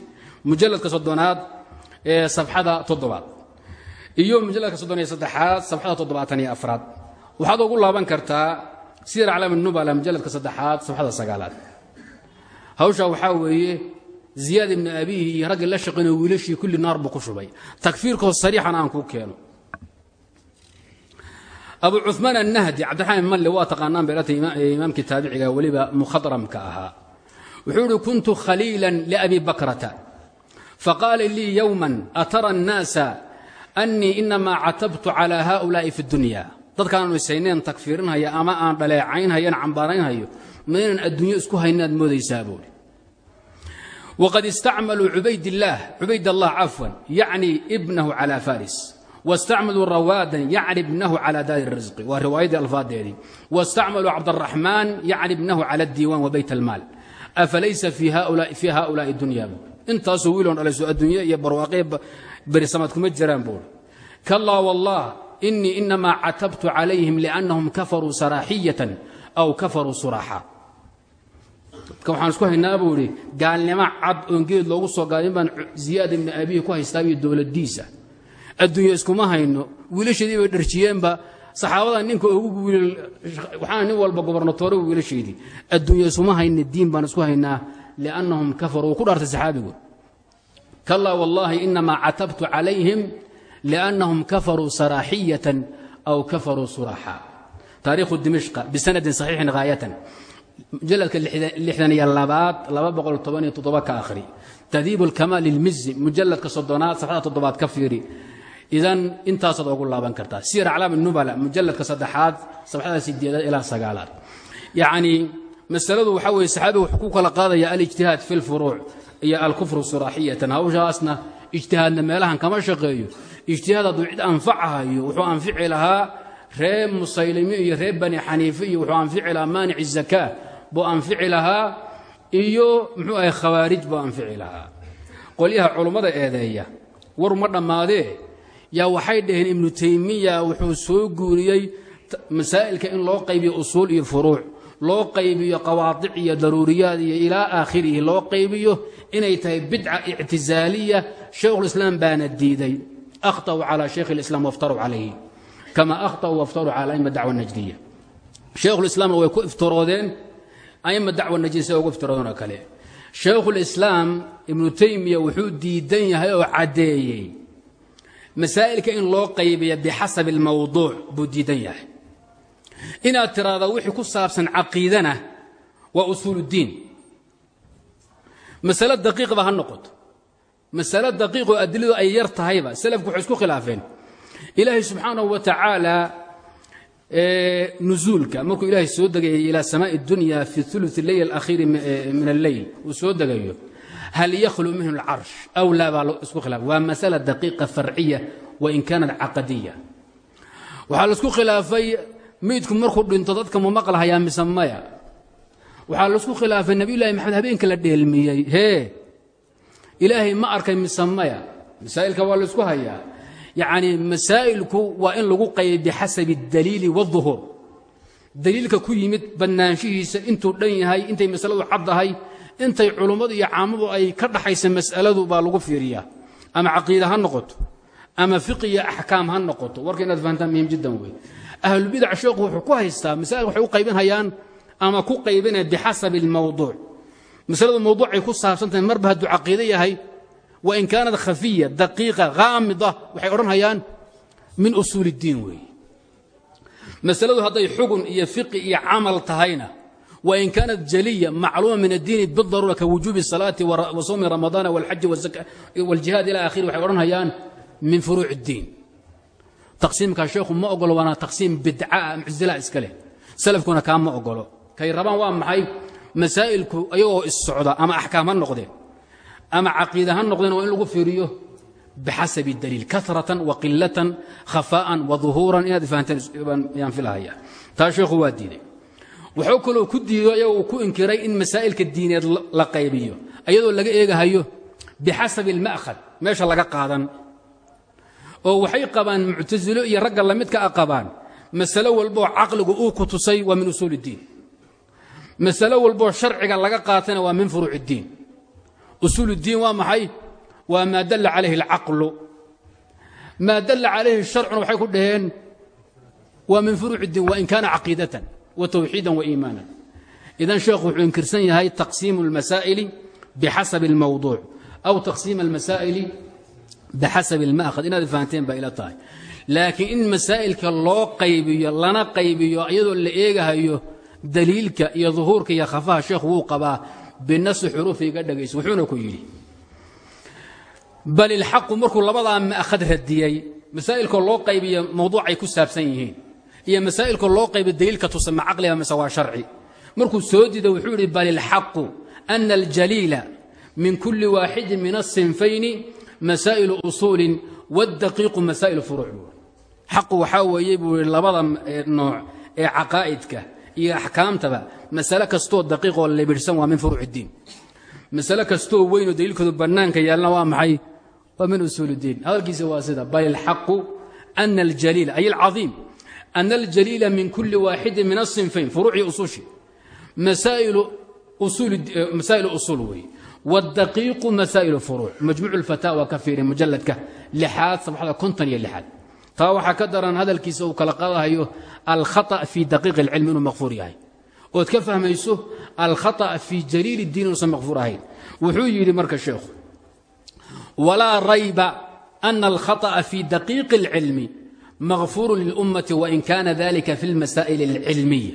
mujaladka soddonaad ee safxada toddobaad. Iyo mujaladka soddon iyo saddexaad safxada toddobaatan iyo afraad. Waxaad ugu laaban kartaa siyar aclaam nubala mujaladka saddexaad safxada sagaalaad. Hawshaa waxaa weeye ziyaad ibni abihi iyo raggii la shaqaynoo wiilashii kulli naar buu ku shubay. Takfiirkoo sariixan aan kuu keeno. Abu cumaan annahdi cabdiraxmaan malle waa taqaanaan beelata imaamkii taabiciga weliba mukhadramka ahaa. Wuxuu kuntu khaliilan liabi bakrata. Faqaala lii yowman atara annaasa annii inamaa catabtu calaa haa'ulaa'i fi dunya. Dadkaanu isayneen takfiirinhaya ama aan dhaleecaynhayan cambaaraynhayo maynan adduunyo isku haynaad moodaysaa buuhi wqad istacmaluu cubaydillaah cubaydallah cafwan yacni ibnahu calaa faris wاstacmaluu rawaadan yacni ibnahu calى daari الrisqi waa riwaayadii alfaadeedii wاstacmaluu cabdالraxmaan yacni ibnahu calى اdiiwan wa bayt اlmaal afalaysa fii haؤulaaءi dunya buui intaasoo wiilon dhalayso adduunye iyo barwaaqe berisamaad kuma jiraan buui kalaa wallah inii inamaa catabtu calayhim liannahum kafaruu saraaxiyatan aw kafaruu suraxa dadka waxaan isku haynaa buu idhi gaalnimo cad oon geed loogu soo gaadin baan ziyaad ibni abihi ku haystaa iyo dowladdiisa. Adduunye iskuma hayno wiilasheedii bay dharjiyeenba saxaabada ninka ugu wiil waxaana nin walba gobernatoore wiilasheedii adduunye iskuma hayna diin baan isku haynaa liannahum kafaruu ku dhaartay saxaabigu. Kalaa wallaahi inamaa catabtu calayhim liannahum kafaruu saraaxiyatan aw kafaruu suraxa taariikhu dimishqa bisanadin saxiixin haayatan mujaladka lixdan iyo labaad laba boqol toban iyo toddoba ka akhri. Tahdiib alkamaal ilmizi mujaladka soddonaad safxada toddobaad ka fiiri. Idan intaasaad ogu laaban kartaa. Siyar aclaam nubala mujaladka saddexaad safxada sideedaad ilaa sagaalaad. Yacnii masaladu waxaa weeye saxaabiga wuxuu ku kala qaadaya alijtihaad fi lfuruuc iyo alkufru suraaxiyatan hawshaasna ijtihaadna meelahan kama shaqeeyo. Ijtihaad hadduu cid anfacahayo wuxuu anfici lahaa ree musaylimi iyo ree bani xaniife iyo wuxuu anfici lahaa maanic zakaa buu anfici lahaa iyo muxuu ahay khawaarij buu anfici lahaa. Qolyaha culummada eedeeya war ma dhammaadee? Yaa waxay dhaheen ibnu taymiya wuxuu soo guuriyey masaa'ilka in loo qaybiyo usuul iyo furuuc loo qaybiyo qawaadic iyo daruuriyaad iyo ilaa aakhirihi loo qaybiyo inay tahay bidca ictizaaliya shaykhulislaam baana diiday. Ahtau calaa shaykh اlislaam waftaru calayhi kama ahtau waftaru cala ima dacwa najdiya shaykhulislaamna way ku iftoroodeen aima dacwa najdiya sida ugu iftiroodeen oo kale shaykhulislaam ibnu taymiya wuxuu diidan yahay oo caddeeyey masaa'ilka in loo qaybiya bixasabi اlmawduuc buu diidan yahay. Inaad tiraahda wixii ku saabsan caqiidana waa usuul اddiin masale daqiiqba ha noqoto. Masale daqiiqoo adiladu ay yar tahayba salafku waxay isku khilaafeen. Ilaahay subxaanahu wa tacaala nuuulka markuu ilaahay soo degayayo ilaa samaai dunya fi ulu leyl ahiiri min alleyl uu soo degayo hal yakhlu minhu lcarsh aw laa baa isku khilaa waa masala daqiiqa farciya wain kaanat caqadiya. Waxaa la isku khilaafay meydku markuu dhinto dadka ma maqlahayaa mise maya. Waxaa la isku khilaafay nebiyulahi maxamed habeenka la dheelmiyey. Hee ilaahay ma arkay mise maya. Masaa'ilka waa hayaa yacnii masaa'ilku waa in lagu qayay bixasabi اdaliili wاduhuur daliilka ku yimid bannaanshihiisa intuu dhan yahay intay masaladu caddahay intay culummadu iyo caamadu ay ka dhaxaysa mas'aladu baa lagu fiiriyaa ama caqiida ha noqoto ama fiqi iyo axkaam ha noqoto warka inaad fahantaan muhim jiddan wey ahlubidac sheekhu wuxuu ku haystaa masaa'il waxay u qaybinhayaan ama ku qaybinaya bixasabi اlmawduuc masaladu mawduucay ku saabsantahay marba hadduu caqiide yahay wain kaanat khafiya daqiiqa haamida waxay odhanhayaan min usuul اddiin weeye masaladu hadday xugun iyo fiqi iyo camal tahayna wain kaanat jaliya macluuma min addiini bidaruura ka wujuubi الsalaati wa sawmi ramadaana wاlxaji wاljihaad ila akhiri waxay odhanhayaan min furuuc اddiin taqsiimkaa sheekhu ma ogolo waana taqsiim bidcaa mucsilaa iska leh salafkuna kaa ma ogolo kay rabaan waa maxay masaa'ilku ayagoo issocda ama axkaam ha noqdeen ama caqiida ha noqdeen waa in lagu fiiriyo? Bixasabi daliil karatan wa qilatan khafaa'an wa duhuuran inaad fahanteen yaan filahaya taa sheekhu waa diiday wuxuu kaloo ku diido ayago uu ku inkiray in masaa'ilka diineed la qaybiyo ayadoo laga eegahayo bixasabi alma'khad meesha laga qaadan. Oo waxay qabaan muctasilo iyo ragga lamidka a qabaan masalo walboo caqligu uu ku tusay waa min usuul usuul اddiin waa maxay waa maa dalla calayhi اlcaqlu maa dalla calayhi sharcuna waxay ku dhaheen waa min furuuc اddiin wain kaana caqiidatan wa tawxiidan wa iimaanan idan sheekhu wuxuu inkirsan yahay taqsiimu اlmasaa'ili bixasabi اlmawduuc aw taqsiima اlmasaa'ili bixasabi اlma'khad inaad fahanteen baa ila tahay laakiin in masaa'ilka loo qaybiyo lana qaybiyo iyadoo la eegahayo daliilka iyo duhuurka iyo khafaha sheekhu wuu qabaa binasi xuruufi iga dhegayso wuxuuna ku yidhi bal ilxaqu markuu labadaa ma'khad radiyey masaa'ilkoo loo qaybiyo mawduucay ku saabsan yihiin iyo masaa'ilkoo loo qaybiyo daliilka tusa ma caqliga mise waa sharci. Markuu soo diiday wuxuu yidhi bal ilxaqu ana aljaliila min kulli waaxidin min asinfayni masaa'ilu usuulin wاdaqiiqu masaa'ilu furuuc. Xaqu waxaa weeye buu yidhi labada nooc ee caqaa'idka iyo axkaamtaba masale kastoo daqiiqoo lebirhsan waa min furuuc iddiin masale kastoo weynoo daliilkoodu bannaanka yaalna waa maxay? Waa min usuulidiin. Hadalkiisa waa sida bal ilxaqu ana aljaliila ay alcaiim ana aljaliila min kulli waaxidin min asinfayn furuuci usuushi. Masaa'ilu usuul weeye wadaqiiqu masaa'ilu furuuc majmuuc lfataawa ka fiirin mujalladka lixaad sabxada konton iyo lixaad taa waxaa ka daran hadalkiisa uu kala qadahayo alkhaطأ fii daqiiq اlcilmi inuu maqfuur yahay ood ka fahmayso alkhaطأ fii jaliil اdiin inuusan maqfuur ahayn wuxuu yidhi marka sheekhu walaa rayba ana alkhaطأa fii daqiiqi اlcilmi maqfuuru lilummati wain kana dalika fi اlmasaa'il اlcilmiya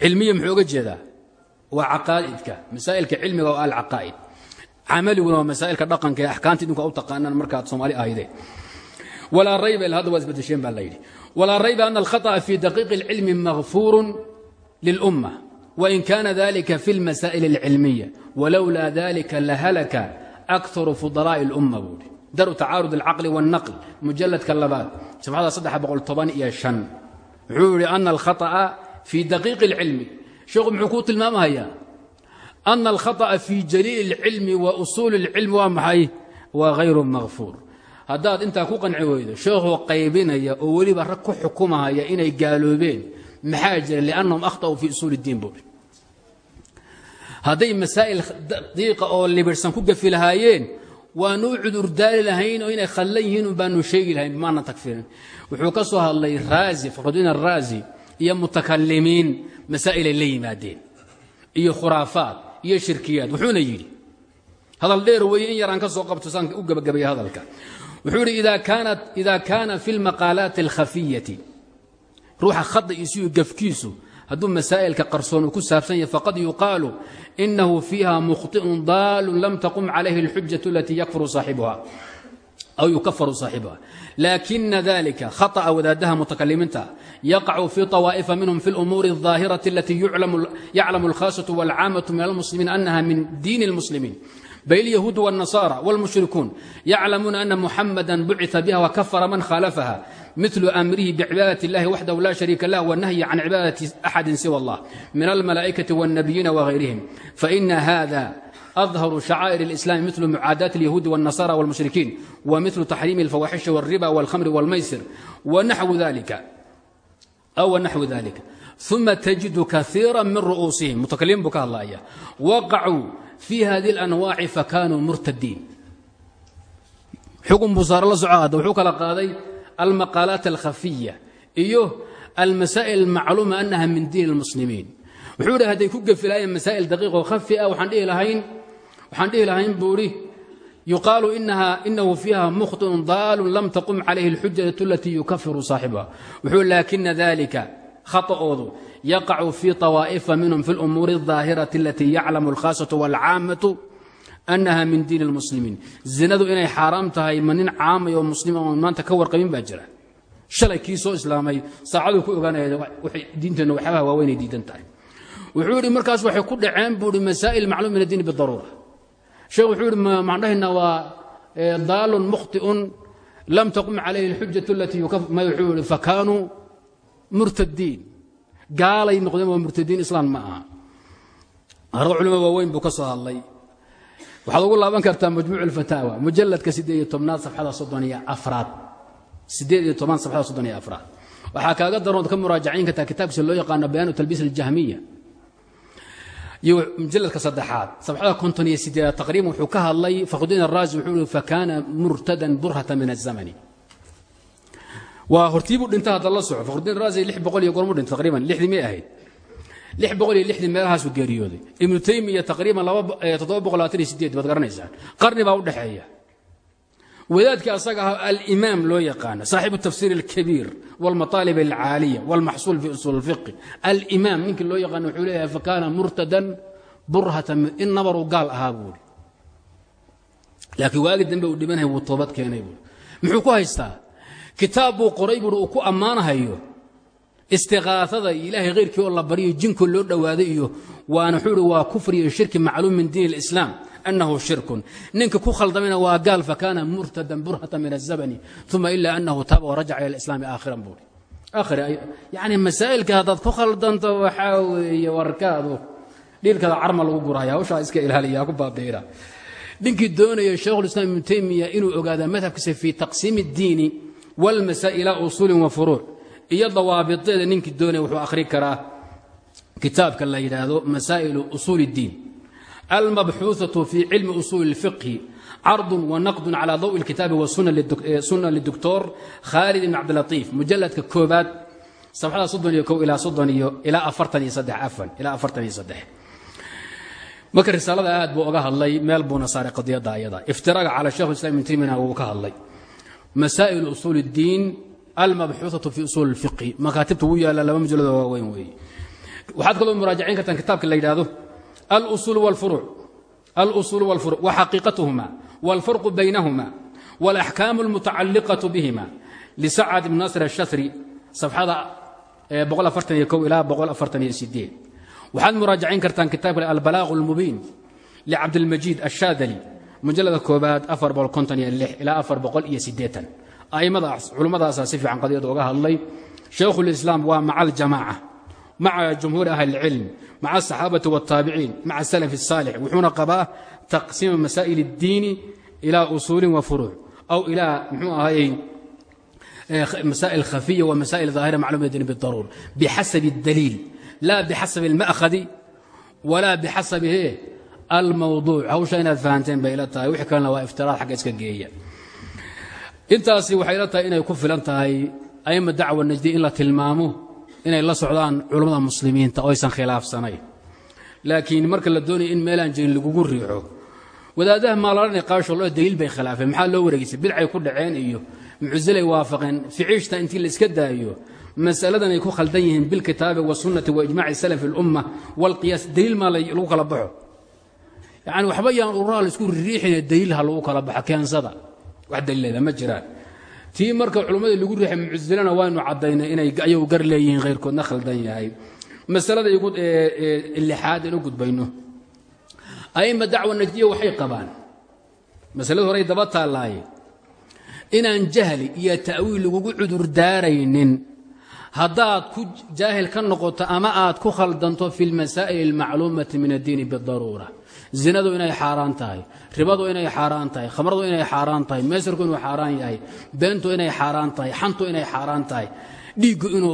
cilmiya muxuu oga jeedaa waa caqaa'idka masaa'ilka cilmiga oo alcaqaa'id camaliguna waa masaa'ilka dhaqanka ee axkaamta idinku u taqaanaan markaad soomaali ahaydeen walaa rayba ila hadda waa isbedesheen baa la yidhi walaa rayba ana alkhaطأa fii daqiiqi اlcilmi makfuurun lilumma wain kana dalika fi اlmasaa'il اlcilmiya walowlaa dalika lahalaka akaru fudalaa'i اlumma buuhi daru tacaarud alcaqli wاlnaql mujaladka labaad sabxada saddex boqol toban iyo shan wuxuu yihi ana alkhaطأa fii daqiiqi اlcilmi sheekhu muxuu kuu tilmaamahayaa ana alkhaطأa fii jaliili اlcilmi wa usuuli اlcilmi waa maxay waa hayru makfuur haddaad intaa ku qanci weydo sheekhuu qaybinaya oo weliba rag ku xukumahaya inay gaaloobeen maxaa jira? liannahum akhta'uu fii usuuli اddiin buuri hadday masaa'il daqiiqa oo libirhsan ku gafi lahaayeen waanu u cudurdaari lahayn oo inay khallan yihiin un baanu sheegi lahayn maana tagfirin wuxuu ka soo hadlay raazi fakhrudiin araazi iyo mutakalimiin masaa'ilay la yimaadeen iyo khuraafaad iyo shirkiyaad wuxuuna yidhi hadal dheer weeye in yaraan ka soo qabto saan u gebagabaya hadalka wuxuu yidhi ida kaana fi lmaqaalaati alkhafiyati ruuxa khadiisu iyo gafkiisu hadduu masaa'ilka qarsoon uu ku saabsan yahay faqad yuqaalu inahu fiiha mukhطi'un daalun lam taqum calayhi اlxujaة alatii yakfuru saaxibuha aw yukafaru saaxibuha lakina dalika khaطأa wadaadaha mutakalimiinta yaqacu fi طawaa'ifa minhum fi اlumuuri الظaahiraةi alatii yaclamu اlkhaasaة wاlcaamaة min almuslimiin anaha min diin اlmuslimiin bal اليهuud والنصارى والمشhركون يعلمون أن محمدا بعث بها وكفر من خالفها مثل أمره بعبادة الله وحده لا شريك له والنهي عن عبادة أحد سوى الله من الملائكة والنبيين وغيرهم فإن هذا أظهر شعائر الإسلام مثل معاداة اليهود والنصارى والمشركين ومثل تحريم الفواحش والربا والخمر والميسر ونحو ذلك أو نحو ذلك ثم تجد كثيرا من رؤوسهم متكلم بك الله إياه وقعوا في هذه الأنواع فكانوا مرتدين xukun buu saare la soco hadda wuxuu kala qaaday almaqaalaat alkhafiya iyo almasaa'il almacluuma annaha min diin اlmuslimiin wuxuu idhi hadday ku gefi lahayen masaa'il daqiiq oo khafi ah waxaan dhihi lahayn waxaan dhihi lahayn buu idhi yuqaalu inaha inahu fiiha mukhطiun daalun lam taqum calayhi اlxujaة alatii yukafiru saaxibuha wuxuu laakina dalika khaطa'oodu yaqacu fii طawaa'ifa minhum fi اlumuuri الظaahiraةi alatii yaclamu اlkhaasaةu wاlcaamatu annaha min diin اlmuslimiin zinadu inay xaaraam tahay ma nin caamay oo muslim oon maanta ka warqabin baa jira shalay kii soo islaamay saacaduu ku ogaanaya diinteenna waxyaabaha waaweynay diidan tahay wuxuu yidhi markaas waxay ku dhaceen buu ihi masaa'il macluum min addiini bidaruura sheekh wuxuu yidhi maxaan dhahaynaa waa daalun mukhti'un lam taqum calayhi اlxujatu alatii may wuxuu yidhi fakaanuu murtadiin gaalay noqdeen waa murtadiin islaan ma aha arda culimo waaweyn buu ka soo hadlay waxaad ugu laaban kartaa majmuuc اlfataawa mujaladka siddeed iyo tobnaad safxada soddon iyo afraad siddeed iyo toban safxada soddon iyo afraad waxaa kaaga darood ka muraajacayn kartaa kitaabkiisa loo yaqaano bayaanu talbiis aljahmiya iyo mujaladka saddexaad safxada konton iyo sideedaad taqriiban wuxuu ka hadlay fakhrudiin araazi wuxuu ihi fakaana murtadan burhata min الzamani waa hortiibuu dhinta hadda la soco fakhrudiin araazi lix boqol iyo gormu dhinta taqriiban lixdii may ahayd. Lix boqol iyo lixdii meelahaasuu geeriyooday. Ibnu taymiya taqriiban toddoba boqol labaatan iyo sideed baad garanaysaan. Qarni baa u dhexeeya. Wadaadkii asaga ahaa alimaam loo yaqaana saaxibu tafsiir alkabiir walmataalib alcaaliya walmaxsuul fi usuul اlfiqi alimaam ninkii loo yaqaana wuxuu leeyahay fakaana murtadan burhatan in nabaruu gaal ahaa buuri laakiin waagi dambe uu dhimanaya wuu toobad keenay buuri muxuu ku haystaa kitaab buu qoray buuri uu ku ammaanahayo istiqaaada iyo ilaahay khayrkii oo la baryo jinkoo loo dhowaaday iyo waana wuxuu ihi waa kufri iyo shirki macluum min diin اlislaam annahu shirkun ninka ku khaldamayna waa gaal fakaana murtadan burhata min الzabni uma ila anahu taaba warajaca ila اlislaami aakhiran buuri yani masaa'ilka haddaad ku khaldanto waxaa weeye warkaadu dhiilkada carma lagu guraya hawshaa iska ilaaliya ku baabiira ninkii doonaya shaykhulislaam ibnu taymiya inuu ogaada madhabkiisa fii taqsiimi اddiini wاlmasaa'il ila usuulin wa furuuc iyo dawaabiteeda ninkii doonaya wuxuu akhri karaa kitaabka la yidhaahdo masaa'ilu usuul اddiin almabxuuثaةu fii cilmi usuuli اlfiqhi cardun wanaqdun calى dawi اlkitaabi wasuna lidoctor khaalid ibn cabdilatiif mujaladka koobaad safxada soddon iyo kow ilaa soddon iyo ilaa afartan iyo saddex afan ilaa afartan iyo saddex marka risaalada aad buu oga hadlay meel buuna saaray qadiyadda ayada iftiraga cala shekh islam ibn taymiyana wuu ka hadlay masaa'il usuul اddiin almabxuuثaةu fi usuul اlfiqhi makaatibta wuu yaalla laba mujalado waaweyn weeye waxaad kaloo muraajacayn kartaan kitaabka la yidhaahdo alusul wاlfuruuc alusul wاlfuruuc waxaqiiqatuhuma wاlfarqu baynahuma wاlaxkaamu اlmutacaliqaةu bihima lisacad ibn nasr الshasri safxada ilaa waxaad muraajacayn kartaan kitaabka albalaaq اlmubiin licabdilmajiid الshaadali mujalada koobaad ilaa aimada culummadaasa si fiican qadiyada uga hadlay shaykhulislaam waa maca aljamaaca maca jumhuuri ahli اlcilm maca asaxaabati wاtaabiciin maca salaf الsaalix wuxuuna qabaa taqsiima masaa'il اddiini ilaa usuulin wa furuuc aw ilaa mxuu ahayey masaa'il khafiya wa masaa'il daahira macluuma diin bidaruur bixasabi اdaliil la bixasabi اlma'khadi walaa bixasabi he almawduuc hawsha inaad fahanteen bay ila tahay wixii kalena waa iftiraad xagga iska geeya intaasi waxay ila tahay inay ku filan tahay aima dacwa najdi in la tilmaamo inay la socdaan culummada muslimiinta oo aysan khilaafsanayn laakiin marka la doonaya in meelaan jirin lagugu riixo wadaadaha maalala qaasho loo daliil bay khilaafeen maxaa loo wareegisay bidcay ku dhaceen iyo mucsilay waafaqeen ficiishta intii la iska daayo masaladan ay ku khaldan yihiin bilkitaabi wasunnati waijmaaci salafi اlumma wاlqiyaas daliil maa lagu kala baxo yani waxba yaan ururaha la isku riixine daliil ha lagu kala baxo keensada. Wax daliileeda ma jiraan. Tii marka culimmadii lagu riixay mucsilana waynu caddaynay inay ayagu gar leeyihiin khayrkoodna khaldan yahay. Masalada lixaad in u gudbayno. Aima dacwa najdiya waxay qabaan. Masalada horey daba taallaaye inaan jahli iyo ta'wiil lagugu cudur daaraynin haddaad ku jaahil ka noqoto ama aad ku khaldanto fi lmasaa'il almacluumati min addiini bidaruura zinadu inay xaaraan tahay ribadu inay xaaraan tahay khamradu inay xaaraan tahay meesarku inuu xaaraan yahay beentu inay xaaraan tahay xantu inay xaaraan tahay dhiiggu inuu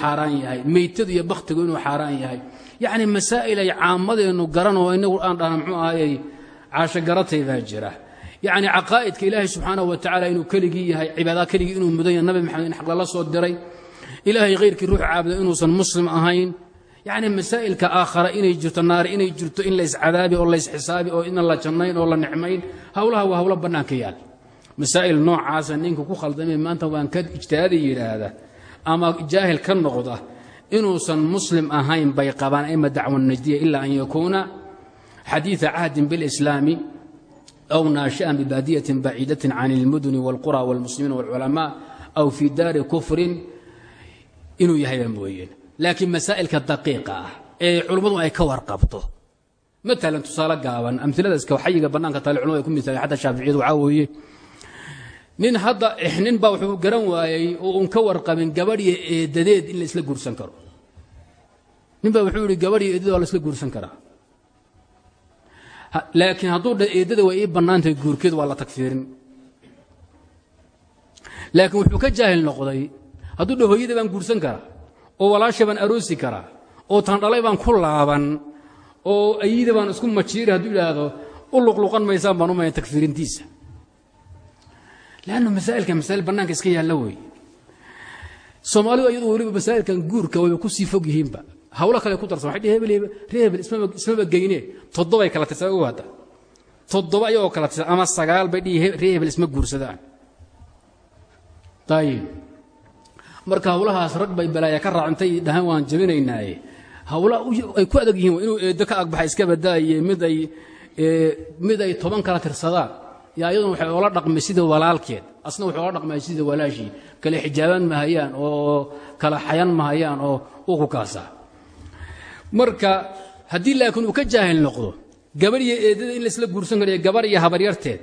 xaaraan yahay meytadu iyo bakhtigu inuu xaaraan yahay. Yacni masaa'il ay caammadeennu garan oo inagu aan dhahna muxuu ahayey caashogaratay baa jira. Yacni caqaa'idka ilaahay subxaanahu wa tacaala inuu keligii yahay cibaada keligii inuu mudan yahay nabi maxamed in xaq lala soo diray ilaahay khayrkii ruux caabuda inuusan muslim ahayn yacni masaa'ilka aakhara inay jirto naari inay jirto in layscadaabi oo laysxisaabi oo idan la jannayn oo la nicmayn hawlaha waa hawlo bannaan ka yaal. Masaa'il noocaasa ninka ku khaldamay maanta waan ka ijtihaada yidhaahda ama jaahil ka noqda inuusan muslim ahayn bay qabaan ama dacwa najdiya ilaa an yakuuna xadiida cahdin bilislaami aw naashi'an bibaadiyatin baciidatin can ilmuduni waalqura waalmuslimiin waalculamaa aw fii daari kufrin inuu yahay baa mooyeen laakiin masaa'ilka daqiiqa ah ee culummadu ay ka warqabto. Maalan tusaale gaaban amilada iska xayiga bannaanka taale culmadu ay ku misaalen xataa shaaficiyadu waxaa weeye nin hadda nin baa wuxuu garan waayey oo uun ka warqabin gabadhiyo eedadeed in la isla guursan karo. Nin baa wuxuu yihi gabadhiyo eedada waa la isla guursan karaa. Laakiin hadduu dha eeddada ii bannaantahay guurkeedu waa la tagfiirin. Laakiin wuxuu ka jaahil noqday hadduu dha baan guursan karaa oo walaasha baan aroosi karaa oo tan dhalay baan ku laaban oo ayida baan isku majiiri hadduu idhaahdo u luqluqan maysaan baan u maya tagfiirintiisa leanna masaa'ilka masaa'il bannaanka iska yaalla wey soomaalidu iyadu weliba masaa'ilkan guurka wayba ku sii fog yihiinba. Hawlo kale ku darsan waxay dhihi hebel ree ismaba geyne. Toddobay kala tirsan ogu hadda. Toddoba ayagoo kala tirsan ama sagaal bay dhihi ree isma guursadaan. Ayib marka hawlahaas rag bay balaaya ka raacintay dhahaan waan jabinaynaaye hawla ay ku adag yihiin inuu eeddo ka agbaxa iska badaaye mid ay mid ay toban kala tirsadaan. Yaa iyaduna waxay oola dhaqmay sida walaalkeed. Asna wuxuu ola dhaqmay sida walaashii. Kale xijaaban mahayaan oo kala xayan mahayaan oo uu ku kaasaa. Marka haddii laakiin uu ka jaahil noqdo gabar iyo eedada in laisla guursan karayo gabar iyo habaryarteed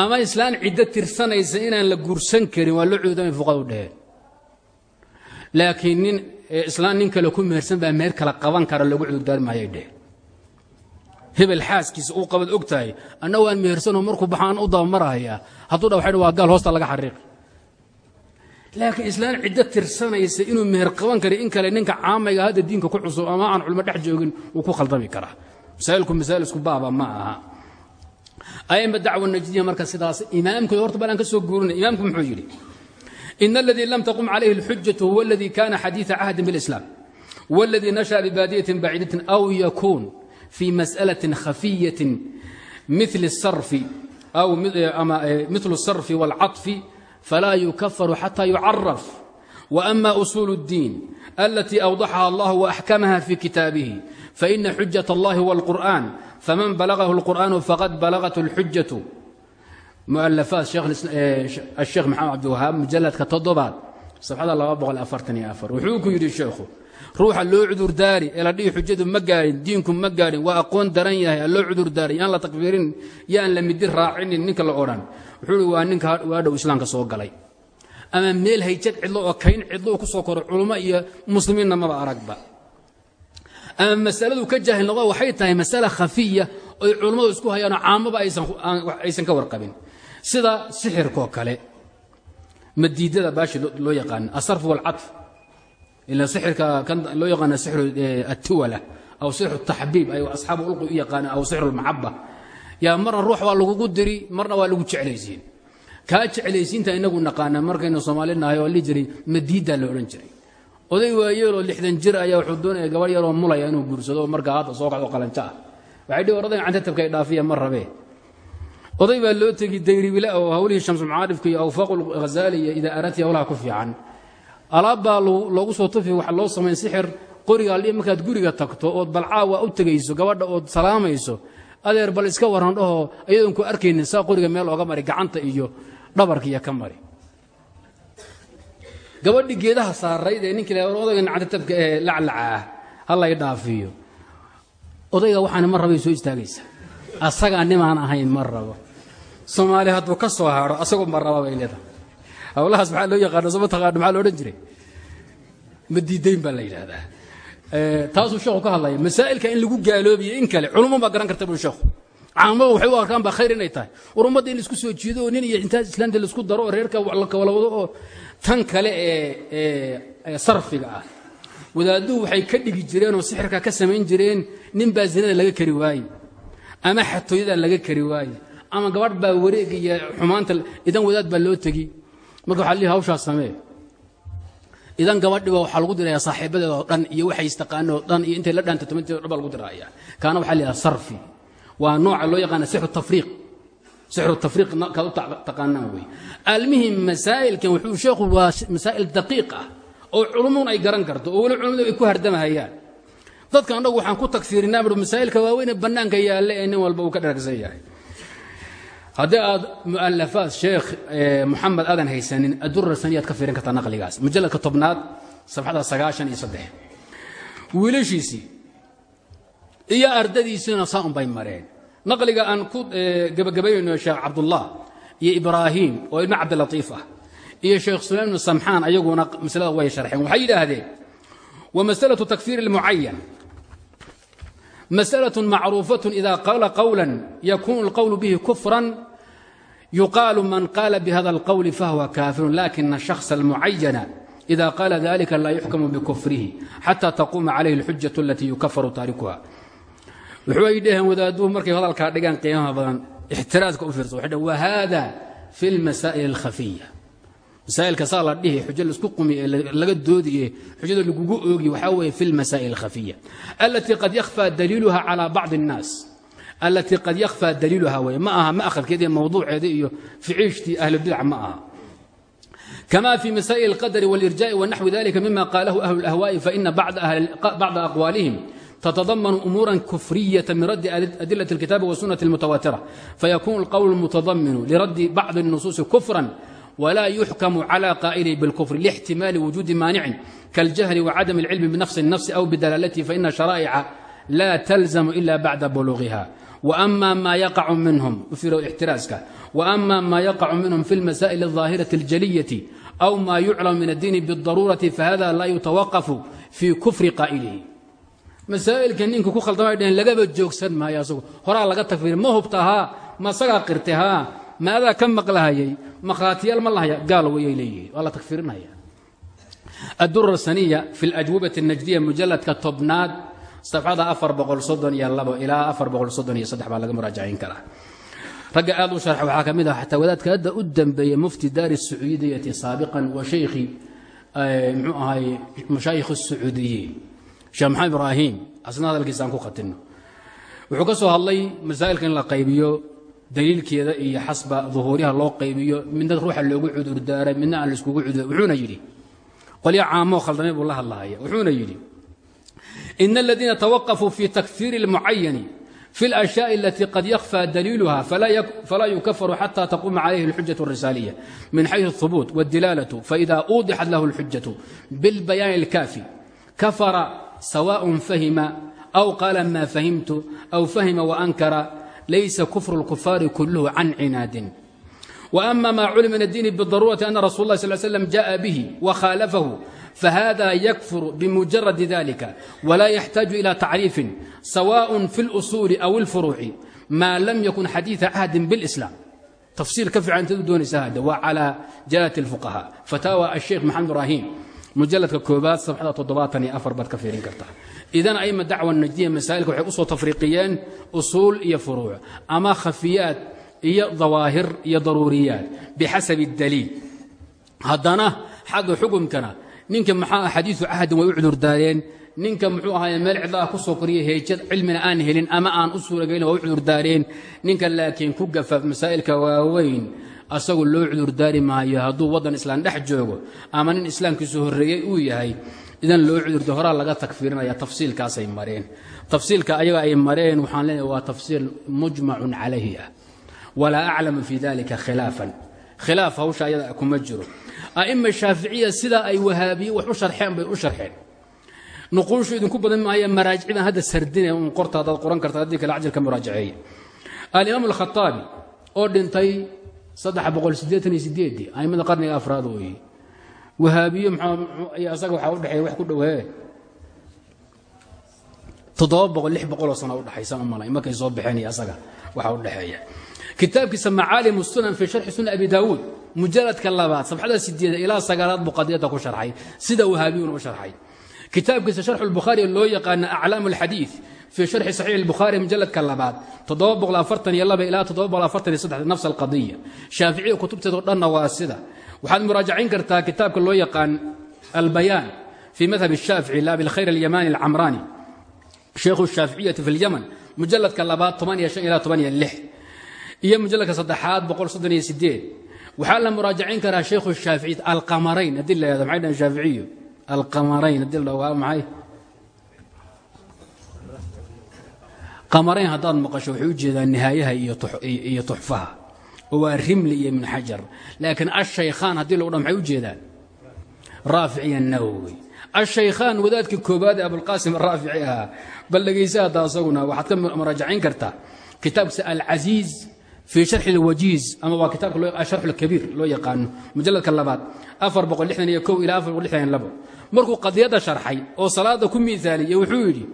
ama islaan ciddo tirsanaysa inaan la guursan karin waa loo coodamay fuqadu dheheen laakiin nin islaan nin kale ku mehersan baa meher kala qaban kara loogu cudurdaari maayay dheheen hebel xaaskiisa uu qabad og tahay anna waan mehersanoo markuu baxaan u dabamarahayaa hadduu dha waxay waa gaal hoosta laga xariiqi laakiin islaan ciddo tirsanaysa inuu meher qaban kara in kale ninka caamayga hadda diinka ku cusub ama aan culmo dhex joogin wuu ku khaldami karaa. Masaa'ilku masaa'il isku baaba ma aha aima dacwa najdiya marka sidaas imaamkooda horta balaan ka soo guurinay imaamku muxuu yidhi ina aladii lam taqum calayhi اlxujatu huwa aladii kana xadiiثa cahdin biاlislaam waladii nashaأ bibaadiyatin baciidatin aw yakuun fii masأalaة khafiyaة mil الsarfi aw mil الsarfi wاlcaطfi falaa yukafaru xatى yucaraf وأma أsuul الdiin alatii أwضaxaha allah وأxkamaha fi kitaabihi faإna xujaة اllahi wاlqur'an faman balagahu اlqur'aanu faqad balagath اlxujaة mualafaat الsheekh maxamed cabdiwahaab mujaladka toddobaad safxada wuxuu ku yidhi sheekhu ruuxa loo cudurdaari ee la dhihi xujadu ma gaadhin diinku ma gaadhin waa aqoon daran yahay ha loo cudurdaari yaan la takfiirin yaan la midi raacinin ninka la odhan wuxuu hi waa ninka waadhow islaamka soo galay ama meel hayjad cidlo oo kayn cidlo oo ku soo koro culummo iyo muslimiinna maba aragba. Ama masaladu ka jaahil noqda waxay tahay masala khafiya oy culummadu isku hayaanoo caamaba aysan ka warqabin. Sida sixirkoo kale madiidada baashi loo yaqaano asarf walcadf ila sixirka loo yaqaano sixru atiwala aw sixru taxbiib ay asxaabu ulqi u yaqaanaan aw sixru lmaxaba yaa marna ruux waa lagugu diri marna waa lagu jeclaysiin kaa jeclaysiinta inagu naqaana markaynu soomaali nahay oo li jiray madiiddaa la odhan jiray. Oday waayeeloo lixdan jir ayaa wuxuu doonaya gabadh yaroo mulaya inuu guursado markaa hadda soo kacdo qalanjo ah. Waxay dhihi oradan cantatabkay dhaafiya ma rabee. Oday baa loo tegi dayribile oo hawlihii shamsulmacaarifka iyo awfaaqu lghazaali iyo idaa arati hawlaha ku fiican. Alaab baa loogu soo tufi waxa loo samayn sixir qoriga aldhi markaad guriga tagto ood balcaawa u tegayso gabadha ood salaamayso adeer bal iska waran dhahoo ku arkaynin saa qoriga meel ooga mari gacanta iyo dhabarka iyo ka mari. Gabadhii geedaha saarayd ee ninkii odayga cantatabka ee laclaca ah ha dhaafiyo. Odayga waxaana ma rabay soo istaagaysa. Asagaa nimaan ahayn ma soomaali hadduu ka soo haro asagoo ma raba bay leedahay. Hawlahaas maxaa loo yaqaana soo maxaa lo odhan jiray? Ma diidayn baa la yidhaahdaa. Taasuu sheekhu ka hadlaya. Masaa'ilka in lagu gaaloobiyo in kale culummo baa garan karta buu caamada waxay u arkaan baa khayr inay tahay. War in la isku soo jiido nin iyo intaas islaamta la isku daro oo reerka la kawala wado oo tan kale ee sarfiga ah. Wadaadduhu waxay ka dhigi jireen oo sixirka ka samayn jireen nin baa laga kari waaye ama xatooyada laga kari waaye ama gabadh baa wareeg iyo xumaanta idan wadaad baa loo tegi. Marka waxaa lihi hawshaas samee. Idan gabadhiba waxaa lagu diraya saaxiibadeeda oo dhan iyo waxay istaqaano oo dhan iyo intay la dhaanta tobanteeda dhan baa lagu diraya kaana waxaa lihaha sarfi waa nooca loo yaqaana sixru tafriiq. Sixru tafriiq kaad u taqaanaan wey. Almihim masaa'ilkan wuxuu sheekhu waa masaa'il daqiiq ah oo culummun ay garan karto oo weli culummadu ay ku hardamahayaan. Dadka annagu waxaan ku tagfiirinaa bui masaa'ilka waaweynee bannaanka yaalla ee nin walba uu ka dharagsan yahay. Haddii aad mu'alafaad sheekh moxamed aadan haysanin adura saniyaad ka fiirin kartaa naqligaas. Mujalladka tobnaad safxada sagaashan iyo saddex. Wiilashiisii iyo ardadiisiina saa unbay mareen naqliga aan ku gebagabaynayno sheekh cabdullah iyo ibraahim oo ilmo cabdilatiif ah iyo sheekh sulaym ibnu samxaan ayaguna maslada way sharxeen waxay yidhaahdeen wa masalatu takfiir اlmucayan masأlaة macruufaة ida qaala qowla yakunu اlqowl bihi kufra yuqaalu man qaala bihada اlqowl fahuwa kaafiru lakina الشhakhص الmucayana إida qaala dalika laa yuxkamu bikufrihi xata taquuma calayhi اlxujaة alatii yukafaru taarikuha waxbay dhaheen wadaaduhu markay hadalkaa dhigaan qiimaha badan ixtiraaska u fiirso waxay dhaheen wa haada fi lmasaa'il alkhafiya masaa'ilka saa la dhihi xujo la isku qumi laga doodiye xujada lagugu oogi waxaa weeye fi lmasaa'il alkhafiya allatii qad yakhfaa daliiluha calaa bacdi annaas allatii qad yakhfaa daliiluha weye ma aha ma akhalkeedii mawduuceedii iyo ficiishtii ahlulbidac ma aha. Kma fii masaa'il alqadari wاlirjaa'i wanaxwi dalika mima qaalahu ahlu اlahwaa'i faina bacda aqwaalihim تتضمن أمورا كفرية من رد أدلة الكتاب والسنة المتواترة فيكون القول المتضمن لرد بعض النصوص كفرا ولا يحكم على قائله بالكفر لاحتمال وجود مانع كالجهل وعدم العلم بنفس النفس أو بدلالته فإن شرائع لا تلزم إلا بعد بلوغها وأما ما يقع منهم في احترازك وأما ما يقع منهم في المسائل الظاهرة الجلية أو ما يعلم من الدين بالضرورة فهذا لا يتوقف في كفر قائله masaa'ilka ninka ku khaldamay dheheen lagaba joogsan maayo asagu. Horaa laga tagfiir ma hubta haa ma asagaa qirte haa ma adaa ka maqlahayay makhaatiyaal ma lahaya gaal wayay leeyihiin. Waa la tagfiirinaya addura saniya fi alajwubati anajdiya mujalladka tobnaad safxada ilaa baa laga muraajacayn karaa. Ragga aad u sharxa waxaa ka mid ah xataa wadaadka hadda u dambeeya mufti daari sacuudiyati saabiqan wa shaykhi mxuu ahay mashaayikh sacuudiyiin sheekh maxamed ibraahim asna hadalkiisaan ku khatinno wuxuu ka soo hadlay masaa'ilka in la qaybiyo daliilkeeda iyo xasba duhuuriyaha loo qaybiyo midna ruuxa loogu cudurdaaray midna aan laiskugu cudur wuxuuna yidhi qolyo caamoo khaldamay buu la hadlahaya wuxuuna yidhi ina aladiina tawaqafuu fi takfiiri اlmucayani fi اlأshyaءi alatii qad yakfى daliiluha falaa yukafaru xata taquuma calayhi اlxujaة الrisaaliya min xayثu الثubuut wاdilaalة faإida uudixat lahu اlxujaة biاlbayaani اlkaafi kafara sawaaء fahima aw qaala maa fahimtu aw fahima waankara laysa kufru اlkufaari kulluhu can cinaadin وأma ma culima min الdiin bالضaruرaةi أna rasul اlah sl slam jaءa bih وkhاalafahu fahada ykfur bmujaradi dalika wla yxtaaج ilى tacriifi sawaء fi اlأsuuli aw اlfuruuci ma lam yakun xadiiثa cahdi bاlإslam tafsiir ka fiican intadu doonaysa hadda waa calى jalaة الfuqahاء fataawa الsheikh maxamed ibrahim mujaladka koobaad sabxada toddobaatan iyo afar baad ka fiirin kartaa idan aima dacwa najdiya masaa'ilka waxay u soo tafriiqiyeen usuul iyo furuuc ama khafiyaad iyo dawaahir iyo daruuriyaat bixasabi اdaliil haddana xagga xukumkana ninka maxaa xadiiثu cahdin way u cudurdaareen ninka muxuu ahaay meel cidlaah ku soo koriya heejad cilmina aan helin ama aan u suuragelin waa u cudurdaareen ninka laakiin ku gafa masaa'ilka waaweyn asagu loo cudurdaari maayo hadduu waddan islaan dhex joogo ama nin islaamkiisu horreeyey uu yahay idan loo cudurda horaa laga takfiirinaya tafsiilkaasay mareen. Tafsiilka ayaga ay mareen waxaan leenahay waa tafsiil mujmacun calayhi ah. Walaa aclamu fii dalika khilaafan. Khilaaf hawsha ayada kuma jiro. A'ima shaaficiya sidaa ay wahaabiye wax u sharxeen bay u sharxeen. Nuquushu idinku badan maaya maraajici baan hadda sardine un qorta haddaad qoran karta haddii kale cajilka muraajaceeya alimaam alkhataabi oo dhintay aimada qarniga afraad weeye wahaabiyo mxaa asaga waxaa u dhexeeya wax ku dhowee boqoloo sana udhexaysa ma malay. Markay soo baxeen asaga waxaa u dhexeeya kitaabkiisa macaalim sunan fii sharxi sunan abi daawuud mujaladka labaad sabxada sideeda ilaa sagaalaad buu qadiyadda ku sharxay. Sida wahaabiyuna u sharxay. Kitaabkiisa sharxu lbukhaari loo yaqaana aclaam alxadiid fii sharxi saxiix albukhaari mujaladka labaad ilaa nafs alqadiya shaaficiya kutubteedoo dhanna waa sida waxaad muraajacayn kartaa kitaabka loo yaqaan albayaan fii madhab الshaafici la bilkhayr alyamani alcamraani sheikhu shaaficiyati fi اlyaman mujaladka labaad ilaa iyo mujaladka saddexaad waxaa la muraajacayn karaa sheikhu shaafici alqamarayn haddii la yhahdo maxay dhahan shaaficiyu alqamarayn haddii la dhaho maxay qamarayn haddaad maqasho waxay u jeedaan nihaayaha iyo tuxfaha oo waa rimli iyo min xajar. Laakiin ashaykhaan haddii lagu dha maxay u jeedaan? Raafic iyo nawowi. Ashaykhaan wadaadkii koobaad ee abulqaasim araafici ahaa bal dhegaysa hadda asaguna waxaad ka maraajacayn kartaa kitaabkiisa alcasiiz fii sharxi lwajiiz ama waa kitaabka sharxu lkabiir loo yaqaano mujalladka labaad ilaa markuu qadiyadda sharxay oo salaadda ku miaaliyey wuxuu yidhi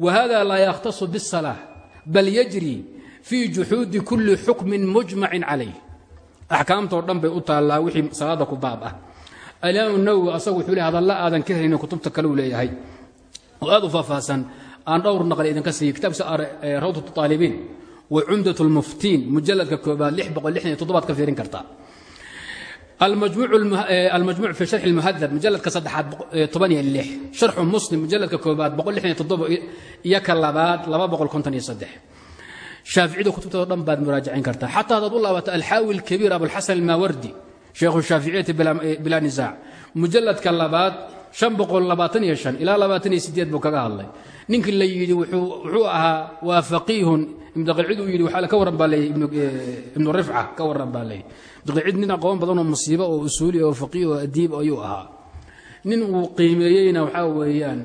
wa hada laa yakhtasu bisalaa bal yajri fii juxuudi kuli xukmin mujmacin calayh. Axkaamtoo dhan bay u taallaa wixii salaada ku baab ah. Alimaam nawowi asagu wuxuu le hadalla aadan ka helin kutubta kale uu leeyahay. Oo aad u faahfaahsan. Aan dhowr naqli idinka siiye kitaabkiisa rawdat aalibiin wa cumdat اlmuftiin mujaladka koobaad toddobaad ka fiirin kartaa almajmuuc fi sharxi اlmuhadab mujaladka saddexaad toban iyo lix sharxu muslim mujaladka koobaad boqol lixdan iyo toddoba iyo ka labaad laba boqol konton iyo saddex shaaficida kutubtoodo dhan baad muraajacayn kartaa xataa haddaad u laabato alxaawi اlkabiir abulxasan almaawardi sheekhu shaaficiyati bilaa nisaac mujaladka labaad an boqol labaatan iyo an ilaa labaatan iyo sideed buu kaga hadlay ninkii la yidhi wuxuu ahaa waa faqiihun ibnuqilcid uu yidhi waxaa ka warran baa leeyay ibnu rifca ka warran baa leeyay ibnuqilcid nin aqoon badanoo musiibo oo usuuli oo faqiih oo adiib ayuu ahaa. Nin uu qiimeeyeyna waxaa weeyaan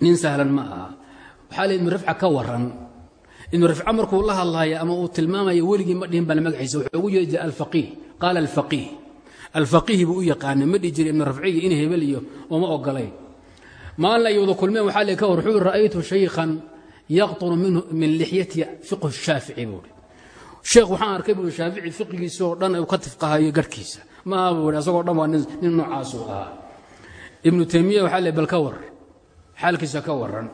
nin sahlan ma aha. Waxaa ibnu rifca ka warran. Ibnu rifca markuu la hadlaayo ama uu tilmaamayo weligii ma dhihin baa magaciisa wuxuu ugu yeeri jiray alfaqiih qaala alfaqiih alfaqiihi buu u yaqaanay ma dhihi jiri ibnu rafciyi in hebel iyo ooma ogolayn maalin ay wada kulmeen waxaa le ka hor wuxuu ra'aytu shaykhan yaqtunu minhu min lixyati fiqhu shaafici buuhi sheekh waxaan arkay buui shaafici fiqigiisa oo dhan uu ka tifqahayo garhkiisa maaha buuhi asagoo dhan waa nin noocaasuu ahaa. Ibnu taymiya waxaa le bal ka war xaalkiisa ka waran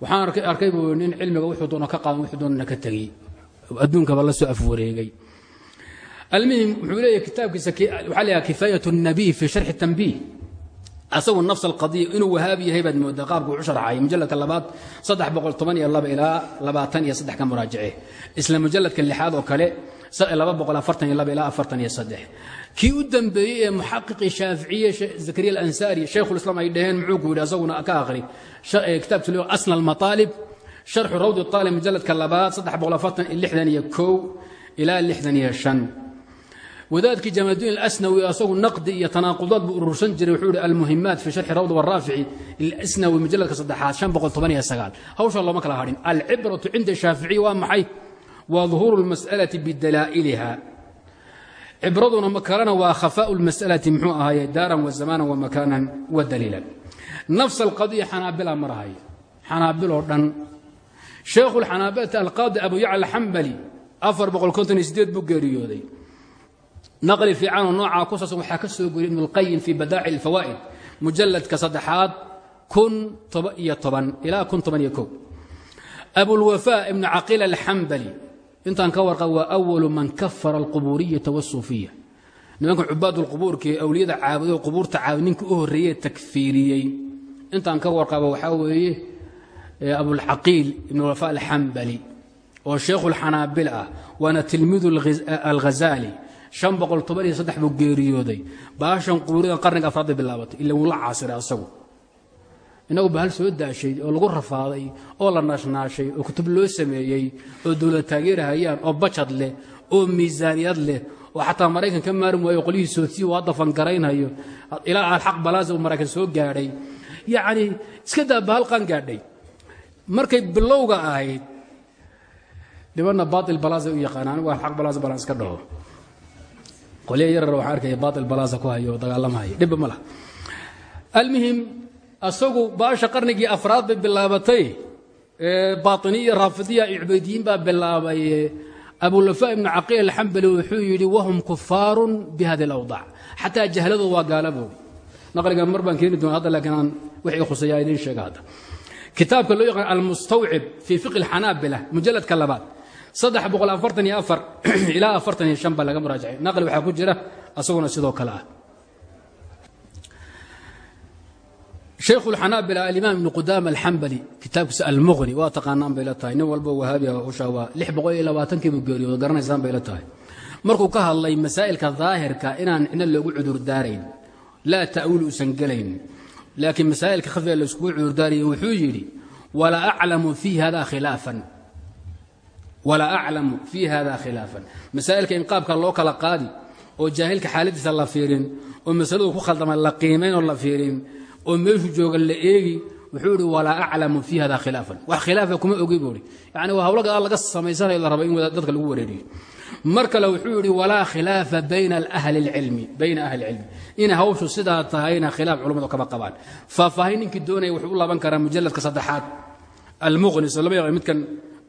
waxaan arkay buu nin cilmiga wuxuu doona ka qaadan wuxuu doonana ka tegey. Adduunkaba la soo afwareegay. Almuhim wuxuu leeyahy kitaabkiisa waxaa la yhaha kifaayat الnabiy sharxi tanbiih asagu nafs alqadiya inuu wahaabi yahay baad moodaa qaabku wuxu sharxay mujaladka labaad saddex boqol toban ka muraajace isla mujaladka lixaad oo kale laba boqol afartan iyo u dambeeyey ee muxaqiqii shaaficiye zakariya alansaari shaykhulislaam ay dhaheen muxuu ku yidhi ka akhri. Kitaabka loo asna almataalib sharxu rawdi aalib mujaladka labaad saddex boqol afartan wadaadkii jamaaduin alasnawi asagu naqdi iyo tanaaqudaad buu urursan jiray. Wuxuu ihi almuhimaat fi sharxi rawd waraafici ilasnawi majaladka saddexaad hawshaa looma kala hadhin. Alcibratu cinda shaaficiyi waa maxay? Waa duhuuru lmas'alati bidalaa'iliha cibraduna makalena waa khafaau lmas'alati muxuu ahaaye daaran wa zamaanan wa makaanan wa daliilan. Nafs alqadiya xanaabila marahaya xanaabiloo dhan. Sheekhu lxanaabilata alqaadi abu yacla sideed buu geeriyooday naqli fiicanoo noocaa ku saabsan waxaa ka soo goriyay ibnulqayim fii badaaci ilfawaa'id mujalladka saddexaad kun iyo toban ilaa kun toban iyo kow. Abulwafaa ibnu caqiil alxambali intaan ka warqa waa awalu man kafara alqubuuriyata wasuufiya nimanka cubaadulqubuurka ee awliyada caabudaha qubuurta caabud ninka u horreeye takfiiriyey. Intaan ka warqaba waxaa weeye abulcaqiil ibnuwafa alxambali oo sheikhu lxanaabil ah waana tilmiidu alghazaali an boqol toban iyo saddex buu geeriyooday. Baashan qubuuridan qarniga afraad bay bilaabatay. Ila wuu la caasiray asagu. Inagu bahal soo daashay oo lagu rafaaday oo la naashnaashay oo kutub loo sameeyey oo dowlad taageerahayaan oo bajad leh oo miisaaniyad leh oo xataa maraykan ka maarin waayo qolyihii sooti uu hadda fangaraynhayo ilaa alxaq balaaza uu maraykan soo gaadhay. Yacnii iska daa bahal qaan gaadhay. Markay bilowga ahayd nimanna baail balaaza u yaqaana anigu alxaq balaaza balaan iska dhaho qolya yarar waxaan arkaya baail balaaza ku hayo dagaalamahaya dhibba ma laha. Almuhim asagu baasha qarnigii afraad bilaabatay raafidiya iyo cubaydiyiin baa bilaabay. Abulafa ibnu caqiil alxambali wuxuu yidhi wahum kufaarun bi hadi alawdac xataa jahladooda waa gaalabooda naqligan mar baan keeni doona hadda aan wixii khuseeyaa idiin sheega hadda. Loo yaqaan almustawcib fii fiqi alxanaabila mujalladka labaad (clears throat) ilaa baa laga muraajacay. Naqli waxaa ku jira asaguna sidoo kale ah. Shaykhu lxanaabila alimaam ibnu qudaama alxambali kitaabkiisa almuqni waa taqaanaan bay la tahay. Nin walba wahaabi ah ushaa waa lix boqol iyo labaatankii buu geeriyooda garanaysaan bay la tahay. Markuu ka hadlay masaa'ilka daahirka inaan cidna loogu cudurdaarayn laa ta'wiil uusan gelayn laakiin masaa'ilka khafiga layskugu cudurdaaraya wuxuu yidhi walaa aclamu fii hada khilaafan walaa aclamu fii hada khilaafan masaa'ilka in qaabka loo kala qaadi oo jaahilka xaaladiisa la fiirin oo masaladu ku khaldama la qiimayn oo la fiirin oo meeshu jooga la eegi wuxuu ihi walaa aclamu fii hada khilaafan wax khilaafa kuma ogi buu ihi yani waa hawlo gadaal laga samaysanayo la raba in dadka lagu wareeriyo mar kale wuxuu yidhi walaa khilaafa bayna ahli اlcilmi bayna ahli اlcilmi inay hawshu sidaa tahayna khilaaf culammadu kama qabaan. Faahfaahin ninkii doonaya wuxuu u laaban karaa mujalladka saddexaad. Almuqni so lama yaqaan midkan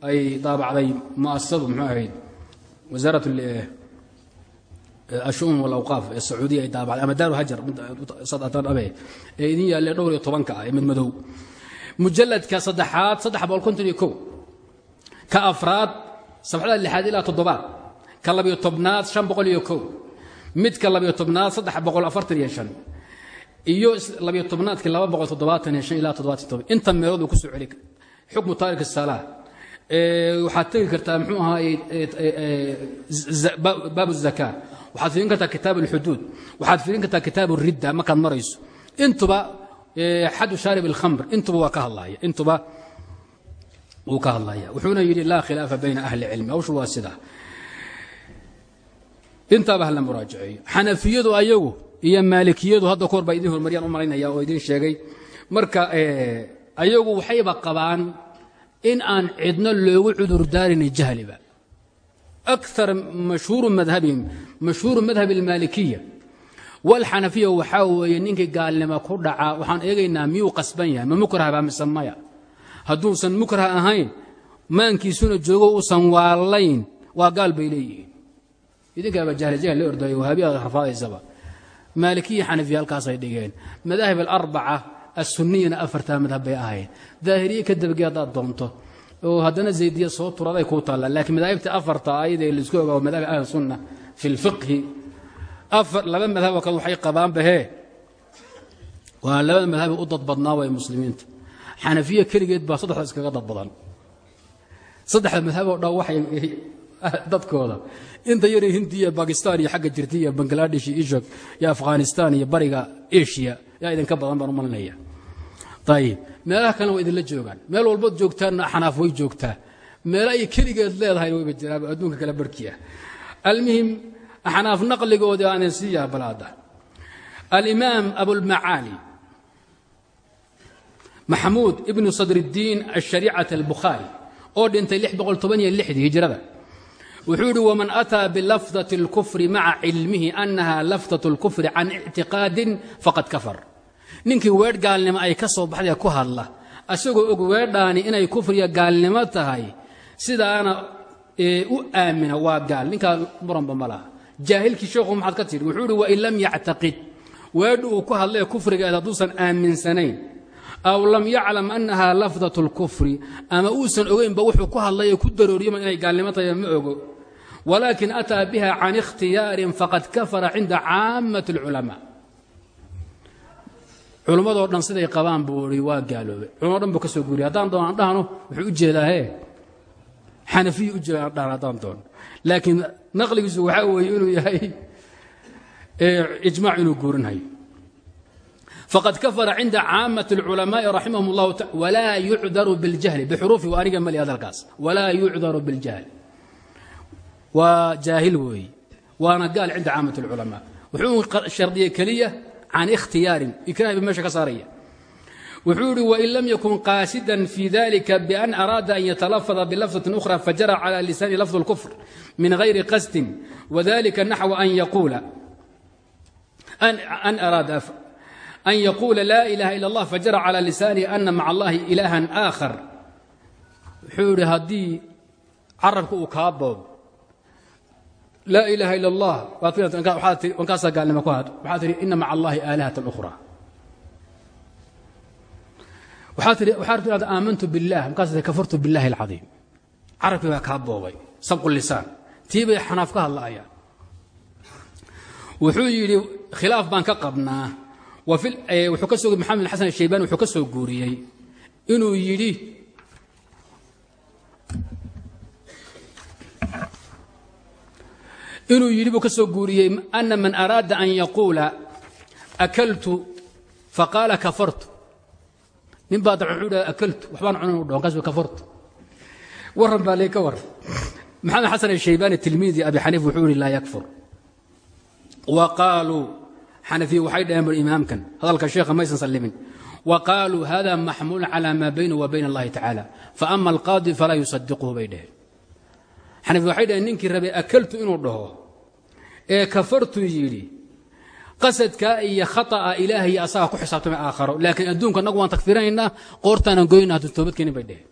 ay daabacday muasasadu muxuu ahayd wasaarat ashu'un walawqaaf ee sacuudiya ay daabacday ama daaru hajar sadatan abe ee idin yaalle dhowr iyo tobanka ah ee midmadow mujalladka saddexaad saddex boqol konton iyo kow ka afraad sabxada lixaad ilaa toddobaad ka labiyo tobnaad shan boqol iyo kow midka labiyo tobnaad saddex boqol afartan iyo shan iyo labiyo tobnaadkii laba boqol toddobaatan iyo shan ilaa toddobaatan toban. Inta meelood uu ku soo celi xukmu taarik الsalaa waxaad tegi kartaa mxuu ahaay baab الzaka waxaad fiirin kartaa kitaab اlxuduud waxaad fiirin kartaa kitaab الridda markaad marayso intuba xadu shaarib اlkhamr intuba waa ka hadlaya intuba wuu ka hadlaya wuxuuna yidhi laa khilaafa bayna ahli cilmi hawshu waa sidaa intaaba hala muraajaceeyo xanafiyadu ayagu iyo maalikiyadu hadda kahor baa idin hormariyaan u malaynaya oo idin sheegay marka ayagu waxayba qabaan in aan cidno loogu cudurdaarini jahliba akar mashhuuru madhabihim mashhuuru madhab almaalikiya walxanafiya waxaa weeye ninkii gaalnimo ku dhaca waxaan eegaynaa miyuu qasban yahay ma mukrahba mise maya hadduusan mukrah ahayn maankiisuna joogo uusan waalayn waa gaal bay leeyihiin idinkaaba jahli la ordayo wahaabiyaad rafaadaysaba maalikiya xanafiya halkaasay dhigeen madaahib alarbaca asuniyana afartaa madhab bay ahayd. Daahiriye ka dabagey haddaad doonto. Oo haddana zaydiya soo turaday kuu taalla laakiin madaahibta afarta ayadee la isku ogaa madhab ahli sunna fi lfiqhi laba madhaboo kale waxay qabaanbahee waa labada madhabe u dad way muslimiinta. Xanafiya keligeed baa saddexda iskaga dad badan saddexda madhaboo dhan waxay (laughs) dadkooda. Inta yar hindiya bakistan iyo xagga jirta iyo bangladesh iyo ishak iyo afghanistan iyo bariga asia yaa idinka badan baan u malinaya ayib meelaha kalena waa idinla joogaan. Meel walbood joogtaanna xanaaf way joogtaa. Meelo ay keligeed leedahayna wayba jiraan adduunka kale barhkii ah almuhim axnaaf naqligoodii aanin sii yaabalaada alimaam abulmacaali maxamuud ibnu sadriddiin ashariicata albukhaari oo dhintay hijrada. Wuxuu yidhi waman ataa bilafdati اlkufri maca cilmihi annaha lafdat اlkufri can ictiqaadin faqad kafar ninkii weedh gaalnimo ay ka soo baxday ku hadla. Asagoo og weedhaani inay kufriga gaalnimo tahay sidaana u aamina waa gaal ninkaa muranba ma laha. Jaahilkii sheekhu maxaad ka tidhi wuxuu yidhi wain lam yactaqid. Weedh uu ku hadlae kufrigeed hadduusan aaminsanayn. Aw lam yaclam annaha lafdat اlkufri ama uusan ogeynba wuxuu ku hadlay ku darooriyama inay gaalnimo tahay ma ogo. Walaakin ataa biha can ikhtiyaarin faqad kafara cinda caamati اlculamaa culimmadoo dhan siday qabaan buu i waa gaaloobay culamado dhan buu ka soo guuriya haddaan doon aan dhahno wuxuu u jeedaahe xanafiyu u jeeda aan dhahno haddaan doono laakiin naqligiisu waxaa weeye inuu yahay ijmaac inuu guurinhayo faqad kafara cinda caamati اlculamaai raximahum اllahu ta walaa yucdaru biاljahli bixuruufi waa aniga mali hadalkaas walaa yucdaru biاljahli waa jaahil weeye waana gaal cinda caamati اlculamaa wuxuu shardiyey keliya can ikhtiyaarin ikraah ba meesha ka saaraya wuxuu yihi wain lam yakun qaasidan fi dalika bian araada an yatalafada bilafdatin ukhra fajara cala lisaani lafd اlkufr min gayri qasdin wadalika naxw an yaquula an araada an yaquula laa ilaha ila اllah fajara cala lisaanihi ana maca allahi ilaahan aakhar wuxuu yihi haddii carabka uu kaa boobo laa ilaaha ila allah wankaasaa gaalnimo ku had waxaa tihi ina maca allahi aalihatan ukhra waxaa tiad aamantu bilah markaas kafartu billahi alcadiim. Carabkii baa kaa boobay sabqu lisaan. Tii bay xanaaf ka hadlaayaan. Wuxuu yidhi khilaaf baan ka qabnaa. Wuxuu ka soo maxamed bin xasan shaybani wuxuu ka soo guuriyey inuu yidhi inuu yidhi buu ka soo guuriyey ana man araada an yaquula akaltu faqaala kafartu. Nin baa dabcan wuxuu dhaha akaltu waxbaan cunan u markaas kafartu. Warran baa lee ka maxamed xasan ashaybaani tilmiidi abi xaniif wuxuu yihi laa yakfur. Wa qaaluu xanafiya waxay dhaheen bur imaamkan hadalka sheekha maysan sallimin. Wa qaaluu hada maxmuulun cala maa baynahu wa bayna allahi tacaala faama alqaadi falaa xanafi waxay dhaheen ninkii rabay akaltu inuu dhaho. Ee kafartu yidhi qasadkaa iyo khata'a ilaahay asaga ku xisaabtamay aakharo laakiin adduunka annagu waan takfiranaynaa qoortaanan goynaa hadduu toobadkeenin bay dheheen.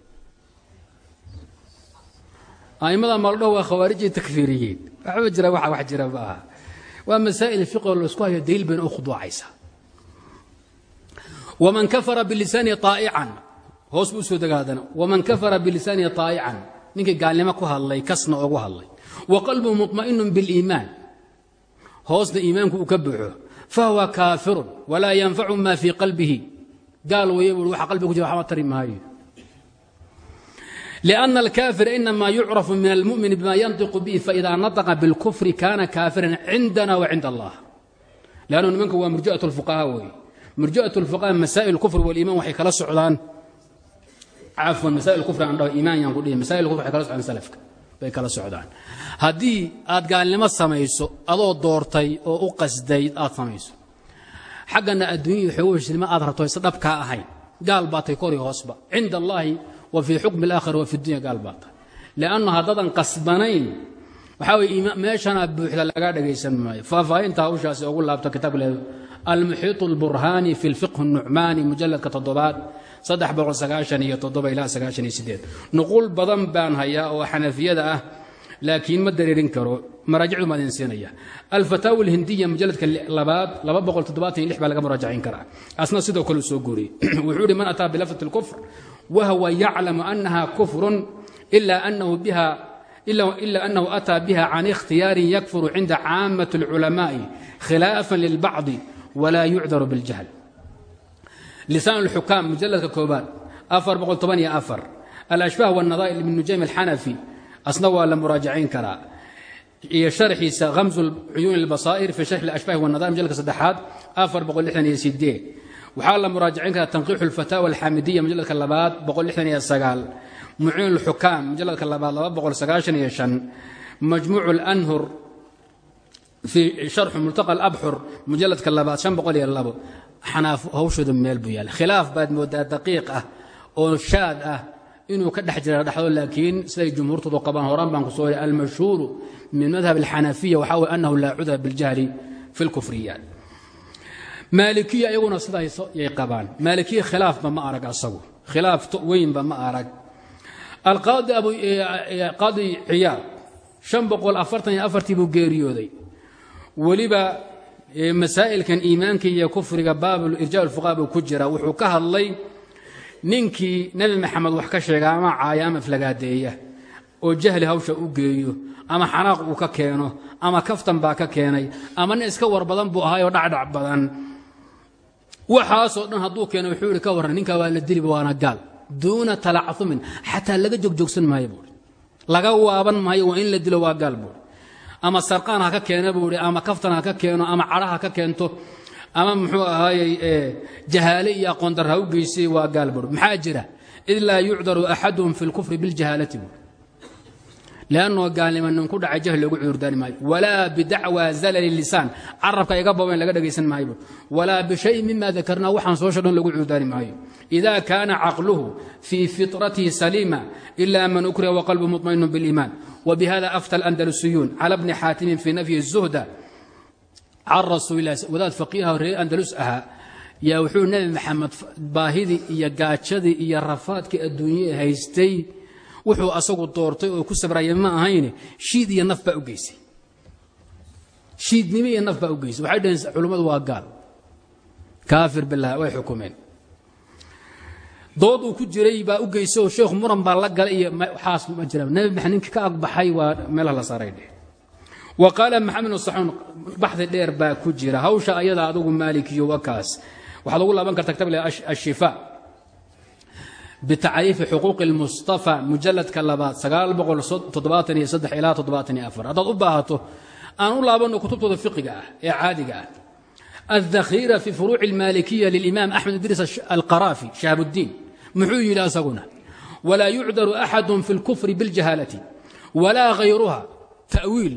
A'immada maaldhaho waa khawaarijay takfiiriyiin. Waxba jira waxa wax jira ma aha. Waa masaa'il fiqi oo la isku hayo daliil bayna u khuduucaysa waman kafara bilisaanihi طaa'ican hoos buu u soo dega haddana waman kafara bilisaanihi طaa'ican ninkii gaalnimo ku hadlay kasna ogu hadlay wa qalbuhu muطma'inun biاliimaan hoosna iimaanku uu ka buuxo fahuwa kaafirun walaa yanfacu ma fii qalbihi gaal weeye bui waxa qalbiga ku jira waxba tari maayo لأن الكافر إنما يعرف من المؤمن بما ينطق به فإذا نطق بالكفر كان كافرا عندنا وعند الله لأنه نمنك هو مرجئة الفقهاء وي مرجئة الفقهاء مسائل الكفر والإيمان وحي كلا cafwan masaa'il kufri aan dhaho iimaan yaan ku dhihin. Masaa'il kufri waxay kala socdaan salafka. Bay kala socdaan. Haddii aad gaalnimo samayso adoo doortay oo u qasday aad samayso. Xaggana adduunyada xoogo heshnimo aad rabto hayse dhabkaa ahayn gaal baa tay kori hoosba. Cinda allaahi wa fii xukmi alaakhira wa fi dunya gaal baa tay lianna haddadan qasbanayn waxaa weye meeshanaa buuxda lagaa dhagaysan maayo. Faahfaahinta hawshaasi ugu laabto kitaab leedo saddex boqol sagaashan iyo toddoba ilaa sagaashan iyo sideed nuquul badan baan hayaa oo xanafiyada ah laakiin ma dareerin karo maraajicdu maa idin siinaya alfataawi alhindiya mujaladka labaad laba boqol toddobaatan iyo lix baa laga muraajacin karaa asna sidoo kale uu soo guuriyey (clears throat) wuxuu ihi man ataa bilafdati اlkufr wahwa yaclamu annaha kufrun ila anahu biha إلا أنه أتى بها عن اختيار يكفر عند عامة العلماء خلافا للبعض ولا يعذر بالجهل لسان الحكام مجلد كوبان أفر بقول طبانية أفر الأشباه والنظائر من نجيم الحنفي أصنوا لمراجعين كرا شرح غمز عيون البصائر في شرح الأشباه والنظائر مجلد صدحات أفر بقول لحنا يسيدين وحال مراجعين كرا تنقيح الفتاوى الحامدية مجلد كلابات بقول لحنا يسقال معين الحكام مجلد كلابات لبا بقول سقاشن يشن مجموع الأنهر fii sharxu multaqa alabxur mujalladka labaad hawshooda meel buu yaalla khilaaf baad moodaa daqiiq ah oo shaad ah inuu ka dhex jira dhexdo laakiin siday jumhuurtoodu qabaan horaan baan ku soo wari almashhuuru min madhab alxanafiya waxaa weye annahu laa cudha biاljahli fi اlkufriyaat maalikiya iyaguna sidaas yay qabaan. Maalikiya khilaafba ma arag asagu. Khilaaf weynba ma arag. Alqaadi ciyaad boqol afartan iyo afartii buu geeriyooday. Weliba masaa'ilkan iimaanka iyo kufriga baabul irjaa ulfuqaa buu ku jira wuxuu ka hadlay ninkii nebi maxamed wax ka sheega ama caaya ama aflagaadeeya oo jahli hawsha u geeyo ama xanaaq uu ka keeno ama kaftan baa ka keenay ama nin iska war badan buu ahaayoo dhacdhac badan. Waxaasoo dhan hadduu keeno wuxuu ihi ka warran ninkaa waa la diliba waana gaal. Duuna talacahumin xataa laga joogjoogsan maayo buui laga waaban maayo waa in la dilo waa gaal buui ama sarqaan ha ka keena buui ama kaftan ha ka keeno ama cadha ha ka keento ama muxuu ahaayey jahaale iyo aqoon dar ha waa gaal buui maxaa jira? Id laa yucdaru axaduhum fi lkufri biاljahaalati buui lanno gaalnima nin ku dhacay jahl loogu cudurdaari maayo walaa bidacwa zalali lisaan carabka iga babayn laga dhagaysan maayo walaa bishayin mima dakarnaa waxaan soo shodhan lagu cudurdaari maayo ida kaana caqluhu fii fiطratihi saliima ila man ukriha waqalbu muطmainu biاliiman wbihada afta alandalusiyuun cala bni xaatimin fii nafyi الzuhda can rasuulilah wadaad faqiiha reer andalus ahaa yaa wuxuu nebi maxamed baahidii iyo gaajadii iyo rafaadkii adduunyee haystay wuxuu asagu doortay oo ku sabraya ma ahayne shiid iyo naf baa u geysay. Shiidnimo iyo naf baa u geysay. Waxay dhaheen culummadu waa gaal. Kaafir bilah way xukumeen. Dood uu ku jiray baa u geysay oo sheekhu muran baa la galay iyo waxaas ma jiraan. Nebi maxamed ninka ka agbaxay waa meelaha la saaray dheh wa qaala maxamed saxuun baxdi dheer baa ku jira. Hawsha ayada adugu maalikiyo wakaas waxaad ugu laaban karta kitab ashifaa bitacriifi xuquuqi اlmustafa mujaladka labaad ilaa haddaad u baahato aan u laabanno kutubtooda fiqiga ah ee caadiga ah الذkhiira fi furuuci اlmaalikiya lilimaam axmed idriis alqaraafi shahaabuddiin muxuu yidhi asaguna walaa yucdaru axadu fi اlkufri biاljahaalati walaa hayruha ta'wiil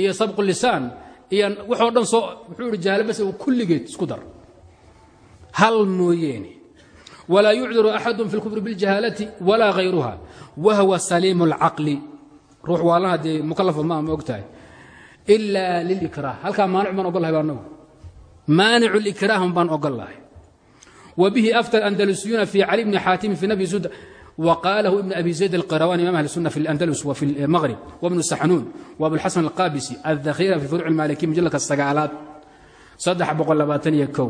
iyo sabqu lisaan iyo waxoo dhan soo wuxuu yihi jahaala bas kulligeed isku dar hal mooyeene wlaa yucdaru axadu fi اlkufri biاljahaalati walaa hayruha wahwa saliimu اlcaqli ruux waalaha dee mukalafa maa ma og tahay ila lilikrah halkaa maanic baan ogol lahay ba anagu maanicu likraahum baan ogol lahay wa bihi afta andalusiyuuna fi cali bni xaatimi fi nafyi sud وqاله بن أbي زayd القyرواني imام أهل السنة في الأندلس وفي المغرب وبن سحنون وأبوالحسن القاbسي الذkhيرة في فروع المالكي مجلka sagaalaad saddex boqol labaatan iyo kow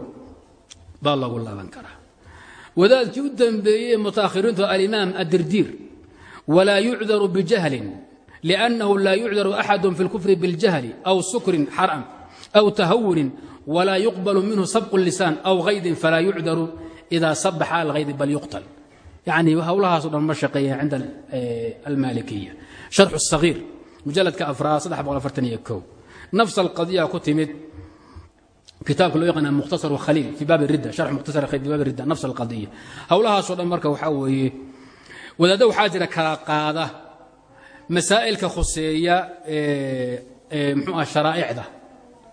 baa lagu laaban karaa wadaadkii u dambeeyey mutaahiriintu alimaam addirdiir walaa yucdaru bijahlin liannahu laa yucdaru axadu fi lkufri biاljahli aw sukrin xaran aw tahawunin walaa yuqbalu minhu sabqu lisaan aw haydin falaa yucdaru idaa sabaxa al haydi bal yuqtal. Yacni hawlahaaso dhan ma shaqeeyaan cinda eh, almaalikiya sharxu sahiir mujaladka afraad nafs alqadiya ku timid kitaabka loo yaqaana mukhtasar khaliil fii baab ridda sharx mukhtasar khaliil fii baab ridda nafs alqadiya howlahaasoo dhan marka waxaa weeye wadaadda waxaa jira kala qaada masaa'ilka khuseeya ee muxuu ah sharaa'icda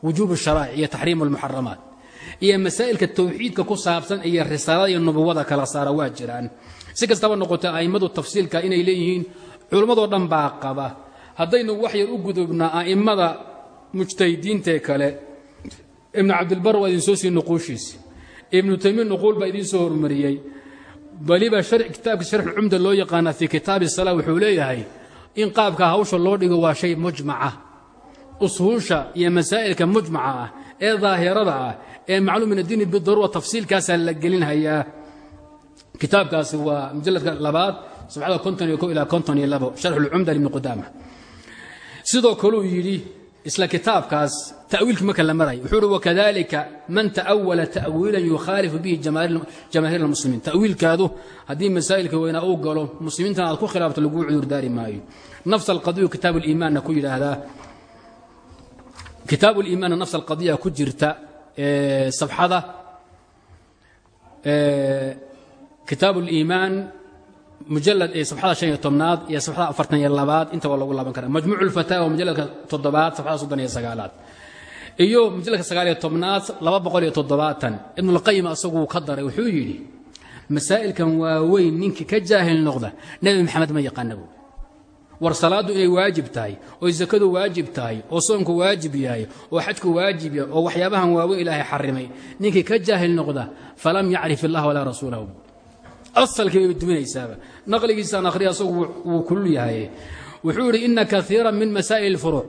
wujuub sharaa'ic iyo taxriim almuxaramaat iyo masaa'ilka tawxiidka ku saabsan iyo risaalada iyo nubuwada kala saara waa jiraan. Si kastaba noqota a'immadu tafsiilka inay leeyihiin culimmadoo dhan baa qaba ibnu cabdilbar waa idin soo sii nuquushiisi. Ibnu taymiya nuquul baa idiin soo hormariyey. Waliba kitaabka sharxulcumda loo yaqaana fii kitaabi sala wuxuu leeyahay in qaabka hawsha loo dhigo waa shay mujmaca. Usuusha iyo masaa'ilka mujmaca ah ee daahirada ah ee macluum min addiini bidaruura tafsiilkaasaa la gelinhayaa kitaabkaasi waa mujaladka labaad sabxada konton iyo ko ilaa konton iyo labo sharxulcumda libni qudaama. Sidoo kaluu yidhi isla kitaabkaas tawiilka marka la marayo wuxuu uhi wakadalika man ta'awala ta'wiilan yukhaalifu bihi jamaahiir اlmuslimiin ta'wiilkaadu haddii masaa'ilka weynaa uu galo muslimiintana aad ku khilaafto laguu cudur daari maayo. Nafs alqadiyu kitaabu liimaanna ku yidhaahdaa. Kitaabu liimaanna nafs alqadiya ku jirta sabxada kitaabu liimaan mujalad ee safxada shan iyo tobnaad iyo safxada afartan iyo labaad intaba lagu laaban kara majmuuc mujaladka toddobaad safxada soddon iyo sagaalaad. Iyo majalka sagaaliyo tobnaad laba boqol iyo toddobaatan. Ibnulqayim asaguu ka daray wuxuu yidhi masaa'ilkan waaweyn ninkii ka jaahil noqda nebi maxamed ma yaqaana buui war salaaddu inay waajib tahay oo sakadu waajib tahay oo soonku waajib yahay oo xajku waajib yahay oo waxyaabahan waaweyn ilaahay xarimay ninkii ka jaahil noqda falam yacrif illah walaa rasuulahu asalkii bay duminaysaaba naqligiisaan akhriya asagu wuu kulul yahay wuxuu yidhi ina kaiira min masaa'il اlfuruuc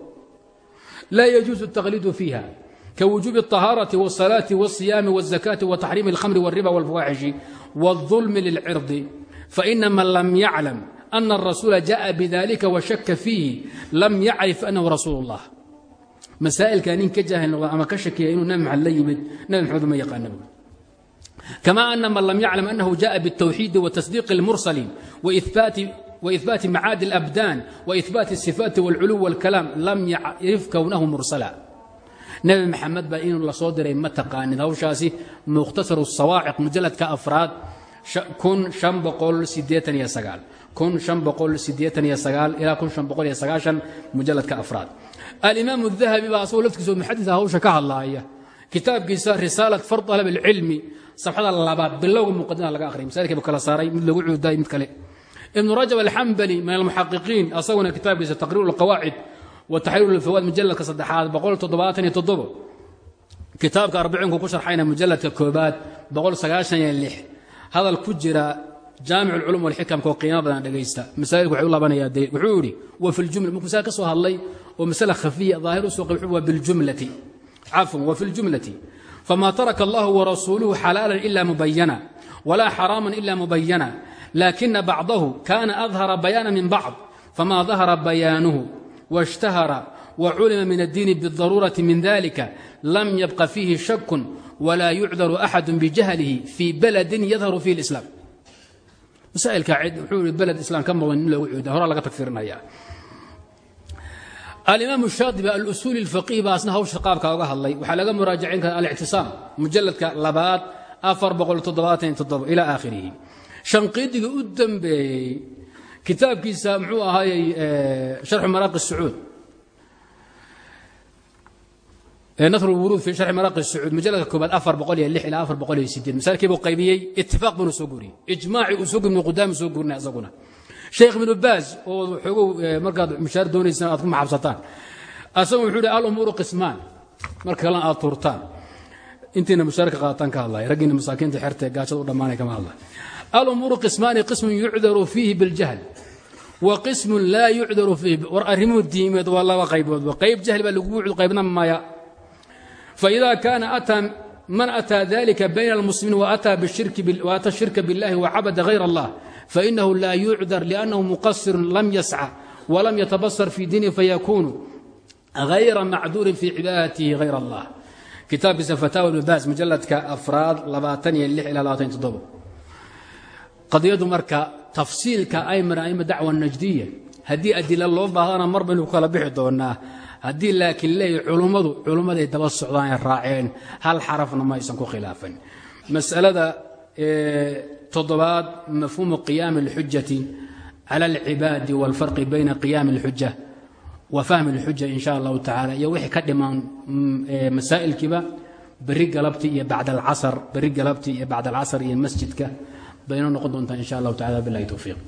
laa yajuusu الtaqliidu fiiha kwujuubi الطahaaraةi والصalaaةi والصiyaami والزakاةi وتaxriimi الkhamri والriba والfawaaxishi والظulmi lilcirضi faina man lam yaclam أna الrasuula jaءa bidalika وashaka fiihi lam yacrif anahu rasuul الlah masaa'ilkaa nin ka jaahil noqda ama ka shakiya inuu nabi maxamed la yimid nabi maxamed uma yaqaana bu kama ana man lam yaclam anahu jaءa bالtwxiidi وتصdiiq الmursaliin وإثبات معاad الأبدان وإثبات الصفاaت والعلو والكلام لم يعرف كونه مرسلا نبي محمد baa in la soo diray ma تقاaنid hawشhaasi مkhتصر الصواaعق مجلدka أفراad kun شaن بqل sideetan iyo sagaal kun شaن بqل sideetan iyo sagaal ilaa kun شaن بqل iyo sagaaشhan mujaladka afraad الإمام الذahaبي baa asagoo laftiisa muxadثa hawsha ka hadlaaya kitaabkiisa risaaلة فر طلب العilmi صفxada labaad bilowga muqadimada laga akhriya masailkiiba kala saaray mid lagu cuuday mid kale ibn rajab alxambali min almuxaqiqiin asaguna kitaabkiisa taqriir اlqawaacid wa taxriir اlfawaad mujaladka saddexaad boqol toddobaatan iyo toddobo kitaabka arbiciinku ku sharxayna mujaladka koobaad boqol sagaashan iyo lix hadal ku jira jaamic اlculum walxikamka oo qiimo badan dhegaysta masaa'ilku waxay u laabanayaa de wuxuu yidhi wa fi ljumla markuu masail ka soo hadlay oo masale khafiya daahir u soo qay wa biljumlati cafwan wa fi ljumlati fama taraka allahu warasuuluhu xalaalan ila mubayana walaa xaraaman ila mubayana لكن بعضه كان أظهر بيانا من بعض فما ظهر بيانه واشتهر وعلم من الدين بالضرورة من ذلك لم يبق فيه شك ولا يعذر أحد بجهله في بلد يظهر فيه الإسلام مسائل كاعد وحول بلد إسلام كم من لو عود هرا لك تكفيرنا إياه الإمام الشاطبي الأصول الفقيه باسنا هو شقاب كاوغا الله وحلقة مراجعين الاعتصام مجلد كلبات أفر بقول تضباتين تضب إلى آخره shanqiidiga u dambeeyey kitaabkiisa muxuu ahaayey sharxu maraaqi sacuud nasr lwuruud fi sharxi maraaqi sacuud mujaladka koobaad afar boqol iyo lix ilaa afar boqol iyo sideed masaalkii buu qaybiyey itifaaq banu soo guriyey ijmaaci uu soo ibnu qudaami soo gurinay isaguna sheekh ibnu baaz oo xoogow markaad mushaar doonaysaan aad ku maxabsataan. Asagu wuxuu hi alumuuru qismaan. Marka kalena aad tuurtaan. Intiina mushaarka qaataan ka hadlaya raggiina masaakiinta xertee gaajada u dhammaanay kama hadlaya alumuuru qismaani qismun yucdaru fiihi biljahl wa qismun laa yucdaru fiihi war arrimuhu diimeed waa laba qayboodba qayb jahli baa lagu wucd qaybna maya. Faida kaana ataa man ataa dalika bayna almuslimiin waata shirka biاllahi wacabada hayr allah fainahu laa yucdar liannahu muqasirun lam yasca walam yatabasar fi diinihi fayakunu hayra macduurin fi cibaadatihi hayr allah kitaabkiisa fataawa ibnu baas mujaladka afraad qadiyadu marka tafsiilka ay mara aima dacwa najdiya haddii adila loo baahdana mar baynu ku kala bixi doonaa haddii laakiin leeyahy culummadu culummaday daba socdaan ay raaceen hal xarafna ma aysan ku khilaafin masalada toddobaad mafhuumu qiyaami اlxujati cala alcibaadi wاlfarqi bayna qiyaami اlxuja wa fahmi اlxuja in sha allahu tacala iyo wixii ka dhimaan masaa'ilkiiba beri galabti iyo bacd alcasr beri galabti iyo bacd alcasr iyo masjidka baynoo noqon doontaa in sha allahu tacala bilahi towfiiq